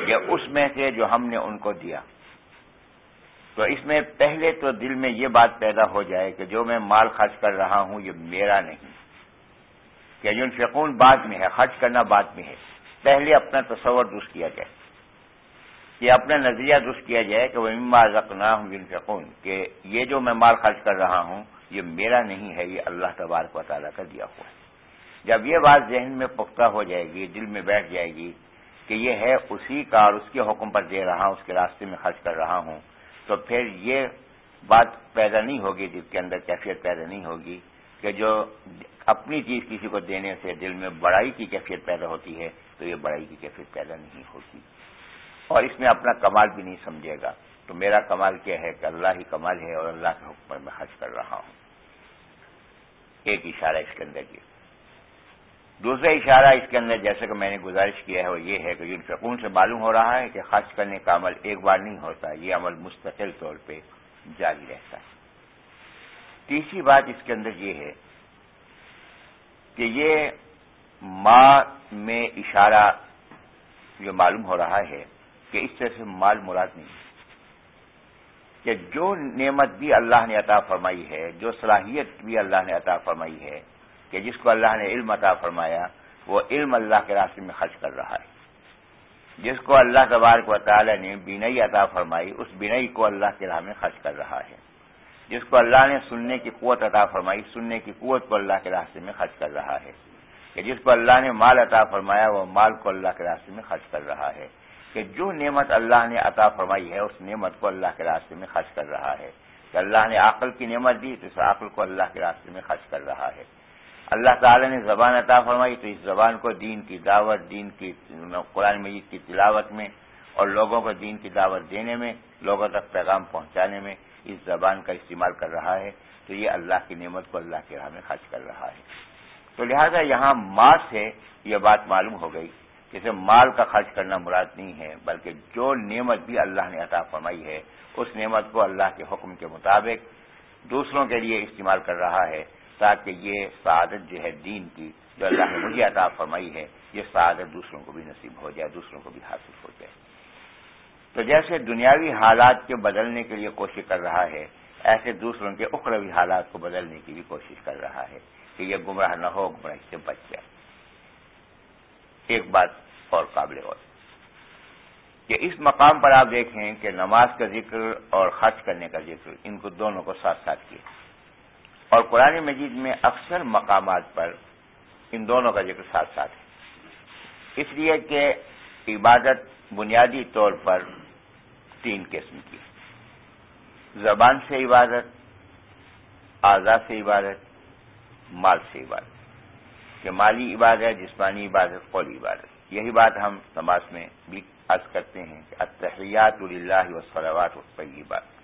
کہ اس میں سے جو ہم نے ان کو دیا۔ تو اس میں پہلے تو دل میں یہ بات پیدا ہو جائے کہ جو میں مال خرچ کر رہا ہوں یہ میرا نہیں کہ یون فکون بعد میں ہے، خرچ کرنا بعد میں ہے۔ پہلے اپنا تصور درست کیا جائے۔ یہ اپنا نظریہ درست کیا جائے کہ وہ مما رقنا ہوں یون فکون کہ یہ جو میں مال خرچ کر رہا ہوں یہ میرا نہیں ہے، یہ اللہ تبارک و تعالیٰ کا دیا ہوا ہے۔ جب یہ بات ذہن میں پختہ ہو جائے گی، دل میں بیٹھ جائے گی کہ یہ ہے اسی کا اور اس کے حکم پر دے رہا ہوں، اس کے راستے میں خرچ کر رہا ہوں تو پھر یہ بات پیدا نہیں ہوگی جس کے اندر کیفیت پیدا نہیں ہوگی کہ جو اپنی چیز کسی کو دینے سے دل میں بڑائی کی کیفیت پیدا ہوتی ہے تو یہ بڑائی کی کیفیت پیدا نہیں ہوتی۔ اور اس میں اپنا کمال بھی نہیں سمجھے گا۔ تو میرا کمال کیا ہے کہ اللہ ہی کمال ہے اور اللہ کے حکم میں خرچ کر رہا ہوں۔ ایک اشارہ اس کے اندر یہ دوسرا اشارہ اس کے اندر جیسے کہ میں نے گزارش کیا ہے وہ یہ ہے کہ جن فکون سے معلوم ہو رہا ہے کہ خرچ کرنے کا عمل ایک بار نہیں ہوتا، یہ عمل مستقل طور پہ جاری رہتا ہے۔ تیسری بات اس کے اندر یہ ہے کہ یہ ماں میں اشارہ جو معلوم ہو رہا ہے کہ اس طرح سے مال مراد نہیں کہ جو نعمت بھی اللہ نے عطا فرمائی ہے، جو صلاحیت بھی اللہ نے عطا فرمائی ہے کہ جس کو اللہ نے علم عطا فرمایا، وہ علم اللہ کے راستے میں خرچ کر رہا ہے۔ جس کو اللہ تبارک و تعالی نے بینئی عطا فرمائی، اس بینئی کو اللہ کے راہ میں خرچ کر رہا ہے۔ جس کو اللہ نے سننے کی قوت عطا فرمائی، سننے کی قوت کو اللہ کے راستے میں خرچ کر رہا ہے۔ کہ جس کو اللہ نے مال عطا فرمایا، وہ مال کو اللہ کے راستے میں خرچ کر رہا ہے۔ کہ جو نعمت اللہ نے عطا فرمائی ہے، اس نعمت کو اللہ کے راستے میں خرچ کر رہا ہے۔ کہ اللہ نے عقل کی نعمت دی، تو اس عقل کو اللہ کے راستے میں خرچ کر رہا ہے۔ اللہ تعالیٰ نے زبان عطا فرمائی تو اس زبان کو دین کی دعوت، دین کی قرآن مجید کی تلاوت میں اور لوگوں کو دین کی دعوت دینے میں، لوگوں تک پیغام پہنچانے میں اس زبان کا استعمال کر رہا ہے۔ تو یہ اللہ کی نعمت کو اللہ کے راہ میں خرچ کر رہا ہے۔ تو لہذا یہاں ماں سے یہ بات معلوم ہو گئی کہ مال کا خرچ کرنا مراد نہیں ہے، بلکہ جو نعمت بھی اللہ نے عطا فرمائی ہے، اس نعمت کو اللہ کے حکم کے مطابق دوسروں کے لیے استعمال کر رہا ہے۔ تاکہ یہ سعادت جو ہے دین کی، جو اللہ نے مجھے عطا فرمائی ہے، یہ سعادت دوسروں کو بھی نصیب ہو جائے، دوسروں کو بھی حاصل ہو جائے۔ تو جیسے دنیاوی حالات کے بدلنے کے لیے کوشش کر رہا ہے، ایسے دوسروں کے اخروی حالات کو بدلنے کی بھی کوشش کر رہا ہے کہ یہ گمراہ نہ ہو گمراہ سے بچ جائے۔ ایک بات اور قابل اور کہ اس مقام پر آپ دیکھیں کہ نماز کا ذکر اور خرچ کرنے کا ذکر، ان کو دونوں کو ساتھ ساتھ کیا۔ اور قرآن مجید میں اکثر مقامات پر ان دونوں کا ذکر ساتھ ساتھ ہے۔ اس لیے کہ عبادت بنیادی طور پر تین قسم کی زبان سے عبادت آزاد سے عبادت، مال سے عبادت۔ کہ مالی عبادت، جسمانی عبادت، قولی عبادت۔ یہی بات ہم سماج میں بھی عرض کرتے ہیں کہ اتحیات اللہ وسلوات بات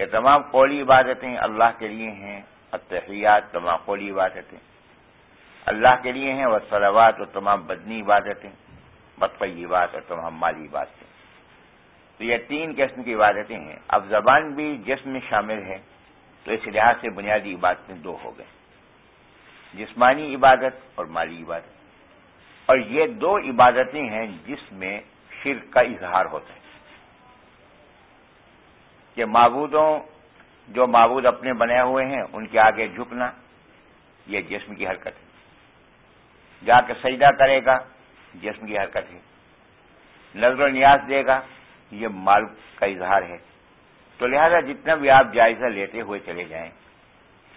کہ تمام قولی عبادتیں اللہ کے لیے ہیں اتحیات تمام قولی عبادتیں۔ اللہ کے لیے ہیں وہ سلوات اور تمام بدنی عبادتیں بطفی اور تمام مالی عبادتیں۔ تو یہ تین قسم کی عبادتیں ہیں۔ اب زبان بھی جسم میں شامل ہے، تو اس لحاظ سے بنیادی عبادتیں دو ہو گئے۔ جسمانی عبادت اور مالی عبادت۔ اور یہ دو عبادتیں ہیں جس میں شرک کا اظہار ہوتا ہے۔ کہ معبودوں جو معبود اپنے بنے ہوئے ہیں، ان کے آگے جھکنا، یہ جسم کی حرکت ہے۔ جا کے سجدہ کرے گا، جسم کی حرکت ہے۔ نظر و نیاز دے گا، یہ مال کا اظہار ہے۔ تو لہذا جتنا بھی آپ جائزہ لیتے ہوئے چلے جائیں،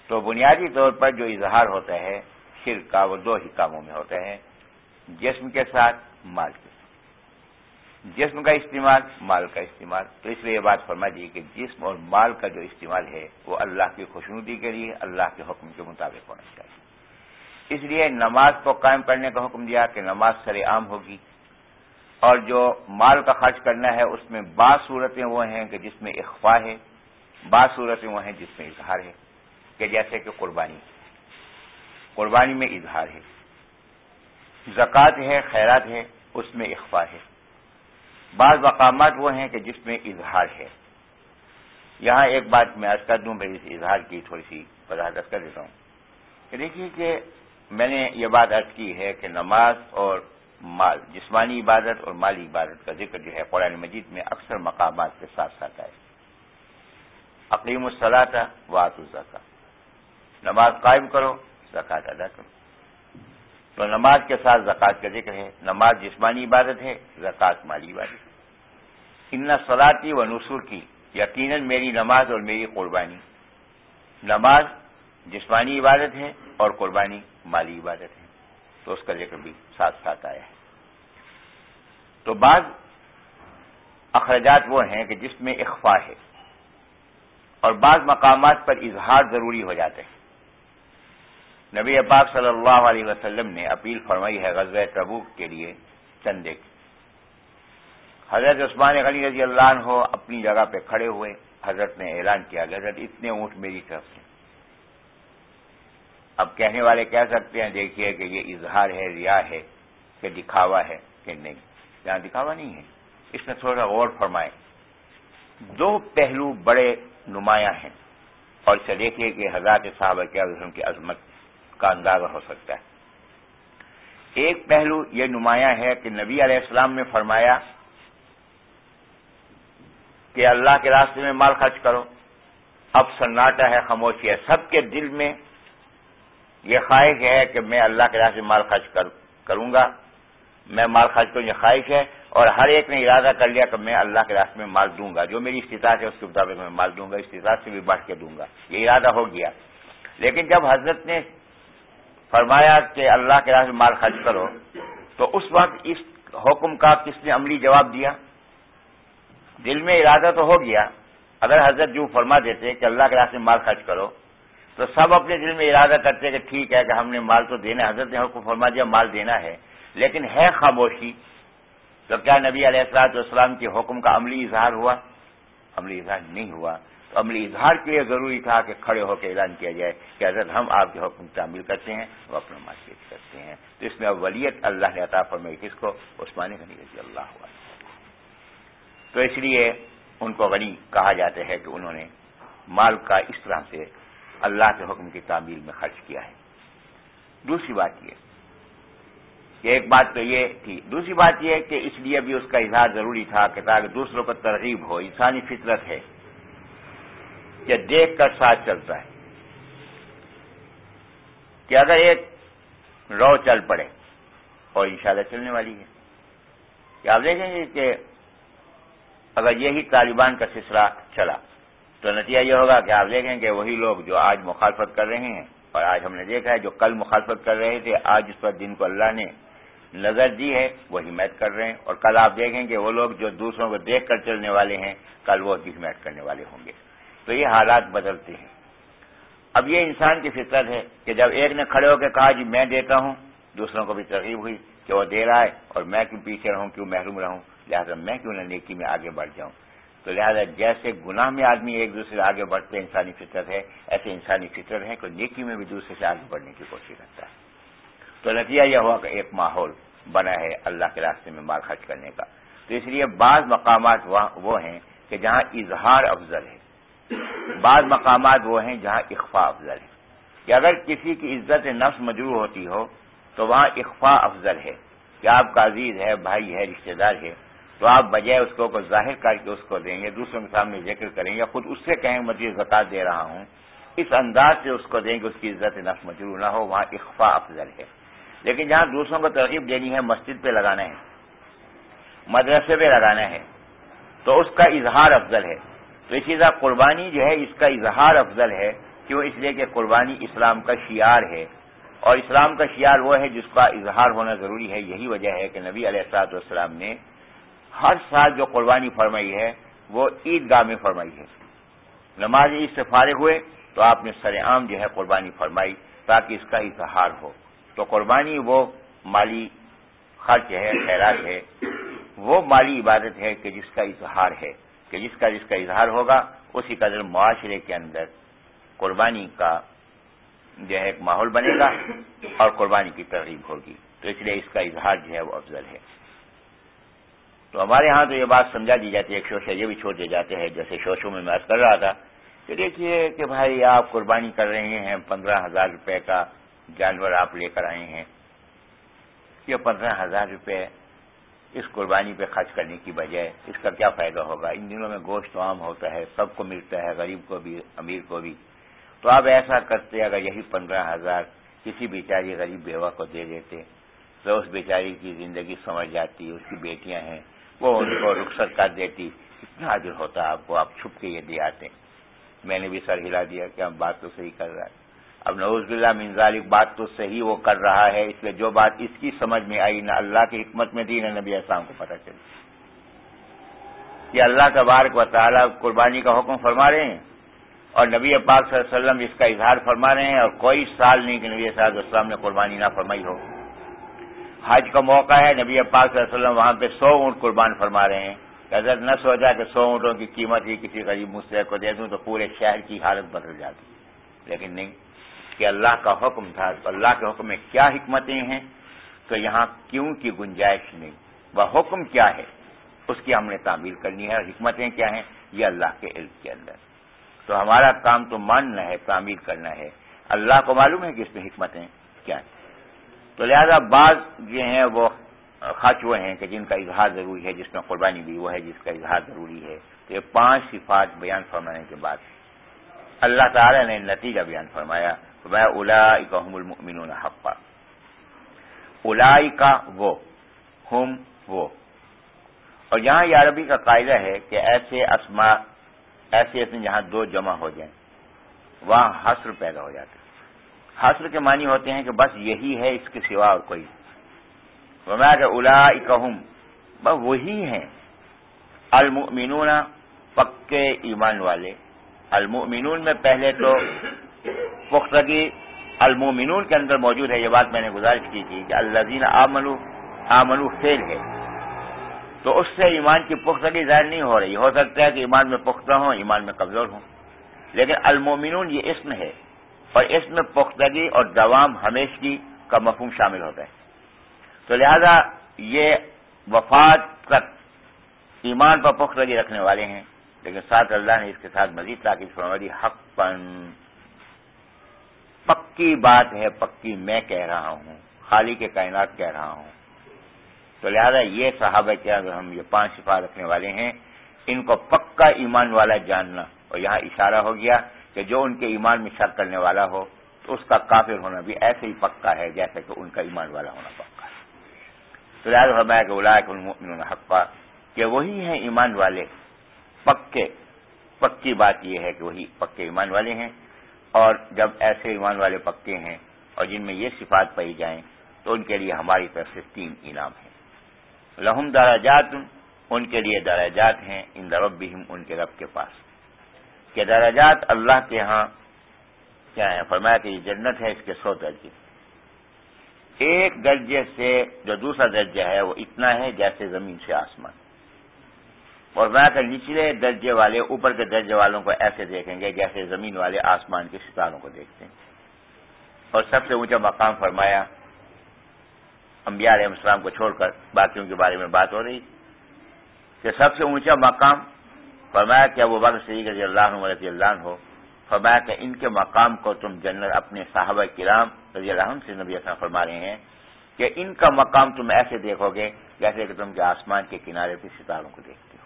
تو بنیادی طور پر جو اظہار ہوتا ہے، شرک کا وہ دو ہی کاموں میں ہوتا ہے۔ جسم کے ساتھ، مال کے ساتھ جسم کا استعمال، مال کا استعمال۔ تو اس لیے یہ بات فرما دی کہ جسم اور مال کا جو استعمال ہے، وہ اللہ کی خوشنودی کے لیے، اللہ کے حکم کے مطابق ہونا چاہیے۔ اس لیے نماز کو قائم کرنے کا حکم دیا کہ نماز سر عام ہوگی۔ اور جو مال کا خرچ کرنا ہے، اس میں بعض صورتیں وہ ہیں کہ جس میں اخوا ہے، بعض صورتیں وہ ہیں جس میں اظہار ہے۔ کہ جیسے کہ قربانی۔ قربانی میں اظہار ہے۔ زکوٰۃ ہے، خیرات ہے، اس میں اخوا ہے۔ بعض مقامات وہ ہیں کہ جس میں اظہار ہے۔ یہاں ایک بات میں عرض کر دوں بھائی اس اظہار کی تھوڑی سی وضاحت کر دیتا ہوں۔ کہ دیکھیے کہ میں نے یہ بات عرض کی ہے کہ نماز اور مال، جسمانی عبادت اور مالی عبادت کا ذکر جو ہے قرآن مجید میں اکثر مقامات کے ساتھ ساتھ آئے۔ اقلیم الصلاح تھا وات الزکا۔ نماز قائم کرو زکات ادا کرو۔ تو نماز کے ساتھ زکوٰۃ کا ذکر ہے، نماز جسمانی عبادت ہے، زکوٰۃ مالی عبادت ہے۔ ان سلاطی و نصور کی، یقیناً میری نماز اور میری قربانی۔ نماز جسمانی عبادت ہے اور قربانی مالی عبادت ہے۔ تو اس کا ذکر بھی ساتھ ساتھ آیا ہے۔ تو بعض اخراجات وہ ہیں کہ جس میں اخفا ہے اور بعض مقامات پر اظہار ضروری ہو جاتے ہیں۔ نبی پاک صلی اللہ علیہ وسلم نے اپیل فرمائی ہے غزہ تبوک کے لیے چندے کی حضرت عثمان غنی رضی اللہ عنہ اپنی جگہ پہ کھڑے ہوئے، حضرت نے اعلان کیا کہ حضرت، اتنے اونٹ میری طرف سے. اب کہنے والے کہہ سکتے ہیں، دیکھیے کہ یہ اظہار ہے، ریا ہے، کہ دکھاوا ہے کہ نہیں. یہاں دکھاوا نہیں ہے۔ اس میں تھوڑا غور فرمائے دو پہلو بڑے نمایاں ہیں اور اسے دیکھیے کہ حضرت صاحب کیا کی عظمت کا اندازہ ہو سکتا ہے۔ ایک پہلو یہ نمایاں ہے کہ نبی علیہ السلام نے فرمایا کہ اللہ کے راستے میں مال خرچ کرو۔ اب سناٹا ہے، خاموشی ہے۔ سب کے دل میں یہ خواہش ہے کہ میں اللہ کے راستے میں مال خرچ کروں گا۔ میں مال خرچ کروں، یہ خواہش ہے۔ اور ہر ایک نے ارادہ کر لیا کہ میں اللہ کے راستے میں مال دوں گا۔ جو میری استطاعت ہے، اس کے مطابق میں مال دوں گا۔ استطاعت سے بھی بڑھ کے دوں گا۔ یہ ارادہ ہو گیا۔ لیکن جب حضرت نے فرمایا کہ اللہ کے راستے میں مال خرچ کرو، تو اس وقت اس حکم کا کس نے عملی جواب دیا؟ دل میں ارادہ تو ہو گیا، اگر حضرت جو فرما دیتے کہ اللہ کے راستے میں مال خرچ کرو، تو سب اپنے دل میں ارادہ کرتے کہ ٹھیک ہے کہ ہم نے مال تو دینا حضرت نے حکم فرما دیا مال دینا ہے، لیکن ہے خاموشی۔ تو کیا نبی علیہ السلاط والسلام کے حکم کا عملی اظہار ہوا؟ عملی اظہار نہیں ہوا۔ تو عملی اظہار کے لیے ضروری تھا کہ کھڑے ہو کے اعلان کیا جائے کہ حضرت ہم آپ کے حکم تعمیل کرتے ہیں، وہ اپنا مال کرتے ہیں۔ تو اس میں ولیت اللہ نے عطا فرمائی، کس کو؟ عثمان غنی رضی اللہ ہوا تو اس لیے ان کو غنی کہا جاتا ہے کہ انہوں نے مال کا اس طرح سے اللہ کے حکم کی تعمیل میں خرچ کیا ہے۔ دوسری بات یہ کہ ایک بات تو یہ تھی، دوسری بات یہ کہ اس لیے بھی اس کا اظہار ضروری تھا کہ تاکہ دوسروں کو ترغیب ہو، انسانی فطرت ہے کہ دیکھ کر ساتھ چلتا ہے۔ کہ اگر ایک رو چل پڑے اور انشاءاللہ چلنے والی ہے۔ کیا آپ دیکھیں گے کہ اگر یہی طالبان کا سلسلہ چلا تو نتیجہ یہ ہوگا کہ آپ دیکھیں کہ وہی لوگ جو آج مخالفت کر رہے ہیں اور آج ہم نے دیکھا ہے جو کل مخالفت کر رہے تھے، آج اس پر دن کو اللہ نے نظر دی ہے وہ حمایت کر رہے ہیں۔ اور کل آپ دیکھیں کہ وہ لوگ جو دوسروں کو دیکھ کر چلنے والے ہیں، کل وہ حمایت کرنے والے ہوں گے۔ تو یہ حالات بدلتے ہیں۔ اب یہ انسان کی فطرت ہے کہ جب ایک نے کھڑے ہو کے کہا جی میں دیتا ہوں، دوسروں کو بھی ترغیب ہوئی کہ وہ دے رہا ہے اور میں کیوں پیچھے رہوں، کیوں محروم رہوں۔ لہٰذا میں کیوں نہ نیکی میں آگے بڑھ جاؤں؟ تو لہٰذا جیسے گناہ میں آدمی ایک دوسرے سے آگے بڑھتے انسانی فطرت ہے، ایسے انسانی فطرت ہے کہ نیکی میں بھی دوسرے سے آگے بڑھنے کی کوشش کرتا ہے۔ تو نتیجہ یہ ہوا کہ ایک ماحول بنا ہے اللہ کے راستے میں مال خرچ کرنے کا۔ تو اس لیے بعض مقامات وہ ہیں کہ جہاں اظہار افضل ہے۔ بعض مقامات وہ ہیں جہاں اخفا افضل ہے۔ کہ اگر کسی کی عزت نفس مجرو ہوتی ہو تو وہاں اخفا افضل ہے۔ کہ آپ کا عزیز ہے، بھائی ہے رشتے دار ہے تو آپ بجائے اس کو ظاہر کر کے اس کو دیں گے، دوسروں کے سامنے ذکر کریں یا خود اس سے کہیں مجھے زکات دے رہا ہوں۔ اس انداز سے اس کو دیں گے، اس کی عزت نفس مجرو نہ ہو، وہاں اخفا افضل ہے۔ لیکن جہاں دوسروں کو ترغیب دینی ہے، مسجد پہ لگانا ہے، مدرسے پہ لگانا ہے، تو اس کا اظہار افضل ہے۔ تو اسی طرح قربانی جو ہے، اس کا اظہار افضل ہے، کیوں؟ اس لیے کہ قربانی اسلام کا شیار ہے۔ اور اسلام کا شیار وہ ہے جس کا اظہار ہونا ضروری ہے، یہی وجہ ہے کہ نبی علیہ السلاط والسلام نے ہر سال جو قربانی فرمائی ہے، وہ عید گاہ میں فرمائی ہے۔ نماز عید سے فارغ ہوئے تو آپ نے سر عام جو ہے قربانی فرمائی تاکہ اس کا اظہار ہو۔ تو قربانی وہ مالی خرچ ہے، خیرات ہے۔ وہ مالی عبادت ہے کہ جس کا اظہار ہے۔ کہ جس کا جس کا اظہار ہوگا، اسی قدر معاشرے کے اندر قربانی کا جو ہے ایک ماحول بنے گا اور قربانی کی ترغیب ہوگی۔ تو اس لیے اس کا اظہار جو ہے وہ افضل ہے۔ تو ہمارے ہاں تو یہ بات سمجھا دی جاتی ہے، ایک شوشے یہ بھی چھوڑ دیے جاتے ہیں، جیسے شوشوں میں میں کر رہا تھا۔ کہ دیکھیے کہ بھائی آپ قربانی کر رہے ہیں، پندرہ ہزار روپے کا جانور آپ لے کر آئے ہیں۔ یہ پندرہ ہزار روپے اس قربانی پہ خرچ کرنے کی بجائے اس کا کیا فائدہ ہوگا؟ ان دنوں میں گوشت عام ہوتا ہے، سب کو ملتا ہے، غریب کو بھی، امیر کو بھی۔ تو آپ ایسا کرتے، اگر یہی پندرہ ہزار کسی بیچاری غریب بیوہ کو دے دیتے، تو اس بیچاری کی زندگی سمجھ جاتی، اس کی بیٹیاں ہیں وہ ان کو رخصت کر دیتی۔ اتنا حاضر ہوتا آپ کو، آپ چھپ کے یہ دے آتے۔ میں نے بھی سر ہلا دیا کہ ہم بات تو صحیح کر رہا ہے۔ اب نوز بلّہ منظالک بات تو صحیح وہ کر رہا ہے، اس لیے جو بات اس کی سمجھ میں آئی، نہ اللہ کی حکمت میں تھی، نہ نبی اسلام کو پتہ چلی۔ کہ اللہ تبارک و تعالیٰ قربانی کا حکم فرما رہے ہیں اور نبی پاک صلی اللہ علیہ وسلم اس کا اظہار فرما رہے ہیں، اور کوئی سال نہیں کہ نبی صاحب السلام نے قربانی نہ فرمائی ہو۔ حج کا موقع ہے، نبی پاک صلی اللہ علیہ وسلم وہاں پہ سو اونٹ قربان فرما رہے ہیں۔ اگر نہ سوچا کہ سو اونٹوں کی قیمت ہی کسی غریب مستحق کو دے دوں تو پورے شہر کی حالت بدل جاتی۔ لیکن نہیں، کہ اللہ کا حکم تھا، تو اللہ کے حکم میں کیا حکمتیں ہیں؟ تو یہاں کیوں کی گنجائش نہیں؟ وہ حکم کیا ہے؟ اس کی ہم نے تعمیل کرنی ہے اور حکمتیں کیا ہیں؟ یہ اللہ کے علم کے اندر۔ تو ہمارا کام تو ماننا ہے تعمیر کرنا ہے۔ اللہ کو معلوم ہے کہ اس میں حکمتیں کیا ہیں۔ تو لہذا بعض جو ہیں وہ خرچ وہ ہیں کہ جن کا اظہار ضروری ہے، جس میں قربانی بھی وہ ہے، جس کا اظہار ضروری ہے۔ تو یہ پانچ صفات بیان فرمانے کے بعد اللہ تعالی نے نتیجہ بیان فرمایا وہ الاحم المؤمنون حقا۔ الائی کا وہ، ہم وہ۔ اور یہاں یہ عربی کا قاعدہ ہے کہ ایسے اسما ایسے ایسے جہاں دو جمع ہو جائیں، وہاں حسر پیدا ہو جاتا ہے حسر کے معنی ہوتے ہیں کہ بس یہی ہے، اس کے سوا اور کوئی۔ میں کہ الا کہوں بس وہی ہیں۔ المؤمنون، پکے ایمان والے۔ المؤمنون میں پہلے تو پختگی المومنون کے اندر موجود ہے، یہ بات میں نے گزارش کی تھی کہ الزین آمنو آمنو فیل ہے۔ تو اس سے ایمان کی پختگی ظاہر نہیں ہو رہی۔ ہو سکتا ہے کہ ایمان میں پختہ ہوں، ایمان میں کمزور ہوں۔ لیکن المومنون یہ اسم ہے۔ اور اس میں پختگی اور دوام ہمیشگی کا مفہوم شامل ہوتا ہے۔ تو لہذا یہ وفات تک ایمان پر پختگی رکھنے والے ہیں، لیکن ساتھ اللہ نے اس کے ساتھ مزید تاکہ فرمائی حق پن پکی بات ہے، پکی میں کہہ رہا ہوں خالی کے کائنات کہہ رہا ہوں۔ تو لہذا یہ صحابہ کیا اگر ہم یہ پانچ صفات رکھنے والے ہیں۔ ان کو پکا ایمان والا جاننا، اور یہاں اشارہ ہو گیا کہ جو ان کے ایمان میں شک کرنے والا ہو، تو اس کا کافر ہونا بھی ایسے ہی پکا ہے جیسے کہ ان کا ایمان والا ہونا پکا ہے۔ تو لہٰذا فرمایا کہ الاق المؤمنون حقا، کہ وہی ہیں ایمان والے۔ پکے، پکی بات یہ ہے کہ وہی پکے ایمان والے ہیں۔ اور جب ایسے ایمان والے پکے ہیں اور جن میں یہ صفات پائی جائیں، تو ان کے لیے ہماری طرف سے تین انعام ہیں۔ لہم دراجات ان کے لیے دراجات ہیں۔ ان درب بھی ان کے رب کے پاس۔ کہ دراجات اللہ کے ہاں کیا ہے فرمایا کہ یہ جنت ہے، اس کے سو درجے۔ ایک درجے سے جو دوسرا درجہ ہے، وہ اتنا ہے جیسے زمین سے آسمان۔ اور میں کہ نچلے درجے والے، اوپر کے درجے والوں کو ایسے دیکھیں گے جیسے زمین والے آسمان کے ستاروں کو دیکھتے ہیں۔ اور سب سے اونچا مقام فرمایا، انبیاء علیہ السلام کو چھوڑ کر باقیوں کے بارے میں بات ہو رہی۔ کہ سب سے اونچا مقام فرمایا کہ وہ بکر صحیح رضی اللہ عنہ رضی اللہ عنہ ہو فرمایا کہ ان کے مقام کو تم جنرل اپنے صحابہ کرام رضی اللہ عنہ سے نبی السلام فرما رہے ہیں کہ ان کا مقام تم ایسے دیکھو گے جیسے کہ تم کے آسمان کے کنارے پہ ستاروں کو دیکھتے ہو۔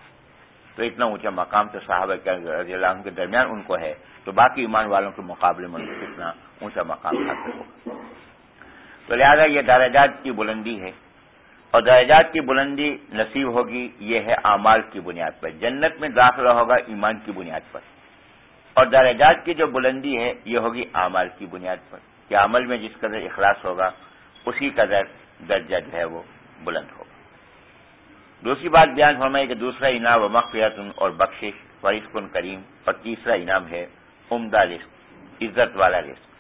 تو اتنا اونچا مقام تو صحابہ رضی اللہ عنہ کے درمیان ان کو ہے، تو باقی ایمان والوں کے مقابلے میں کتنا اونچا مقام حاصل ہوگا۔ تو لہذا یہ درجات کی بلندی ہے۔ اور درجات کی بلندی نصیب ہوگی، یہ ہے اعمال کی بنیاد پر۔ جنت میں داخلہ ہوگا ایمان کی بنیاد پر۔ اور درجات کی جو بلندی ہے، یہ ہوگی اعمال کی بنیاد پر۔ کہ عمل میں جس قدر اخلاص ہوگا، اسی قدر درجہ جو ہے وہ بلند ہوگا۔ دوسری بات بیان فرمائی کہ دوسرا انعام و مغفرت اور بخشش فرش کریم۔ اور تیسرا انعام ہے عمدہ رزق، عزت والا رزق۔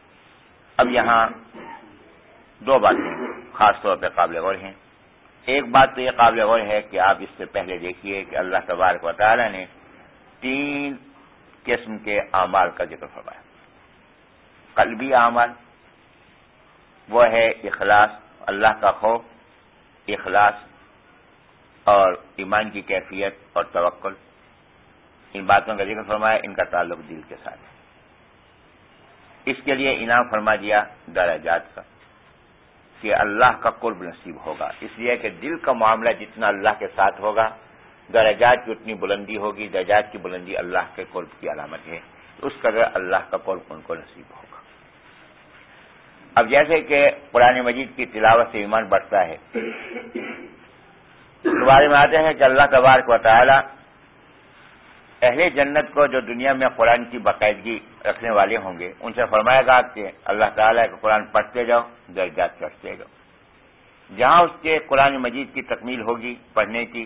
اب یہاں دو باتیں خاص طور پہ قابل غور ہیں۔ ایک بات تو یہ قابل غور ہے کہ آپ اس سے پہلے دیکھیے کہ اللہ تبارک و تعالی نے تین قسم کے اعمال کا ذکر فرمایا۔ قلبی اعمال، وہ ہے اخلاص، اللہ کا خوف، اخلاص اور ایمان کی کیفیت اور توکل۔ ان باتوں کا ذکر فرمایا، ان کا تعلق دل کے ساتھ ہے۔ اس کے لیے انعام فرما دیا، درجات کا۔ کہ اللہ کا قرب نصیب ہوگا۔ اس لیے کہ دل کا معاملہ جتنا اللہ کے ساتھ ہوگا، درجات کی اتنی بلندی ہوگی، درجات کی بلندی اللہ کے قرب کی علامت ہے۔ اس قدر اللہ کا قرب ان کو نصیب ہوگا۔ اب جیسے کہ قرآن مجید کی تلاوت سے ایمان بڑھتا ہے۔ بارے میں آتے ہیں کہ اللہ تبارک و تعالی اہل جنت کو جو دنیا میں قرآن کی باقاعدگی رکھنے والے ہوں گے، ان سے فرمائے گا کہ اللہ تعالیٰ کا قرآن پڑھتے جاؤ، درجات چڑھتے جاؤ۔ جہاں اس کے قرآن مجید کی تکمیل ہوگی پڑھنے کی،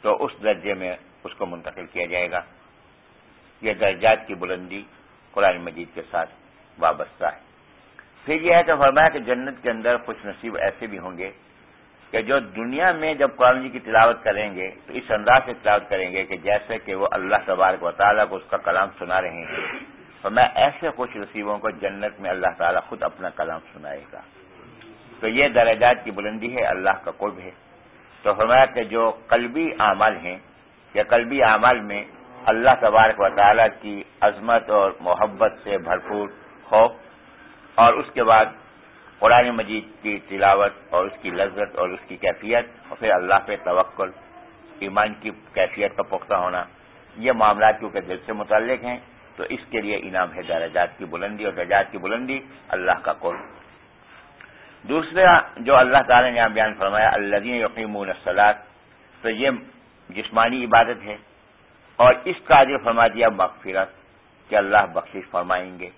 تو اس درجے میں اس کو منتقل کیا جائے گا۔ یہ درجات کی بلندی قرآن مجید کے ساتھ وابستہ ہے۔ پھر یہ ہے کہ فرمایا کہ جنت کے اندر خوش نصیب ایسے بھی ہوں گے کہ جو دنیا میں جب قرآن جی کی تلاوت کریں گے، تو اس انداز سے تلاوت کریں گے کہ جیسے کہ وہ اللہ تبارک و تعالیٰ کو اس کا کلام سنا رہے ہیں، تو میں ایسے خوش نصیبوں کو جنت میں اللہ تعالیٰ خود اپنا کلام سنائے گا۔ تو یہ درجات کی بلندی ہے، اللہ کا قرب ہے۔ تو فرمایا کہ جو قلبی اعمال ہیں، یا قلبی اعمال میں اللہ تبارک و تعالیٰ کی عظمت اور محبت سے بھرپور خوف، اور اس کے بعد قرآن مجید کی تلاوت اور اس کی لذت اور اس کی کیفیت اور پھر اللہ پہ توکل، ایمان کی کیفیت کا پختہ ہونا، یہ معاملات کیونکہ دل سے متعلق ہیں، تو اس کے لیے انعام ہے درجات کی بلندی اور درجات کی بلندی اللہ کا قول۔ دوسرا جو اللہ تعالی نے یہاں بیان فرمایا اللہ یقین السلاد تو یہ جسمانی عبادت ہے۔ اور اس کا عجر فرما دیا مغفرت، کہ اللہ بخشش فرمائیں گے۔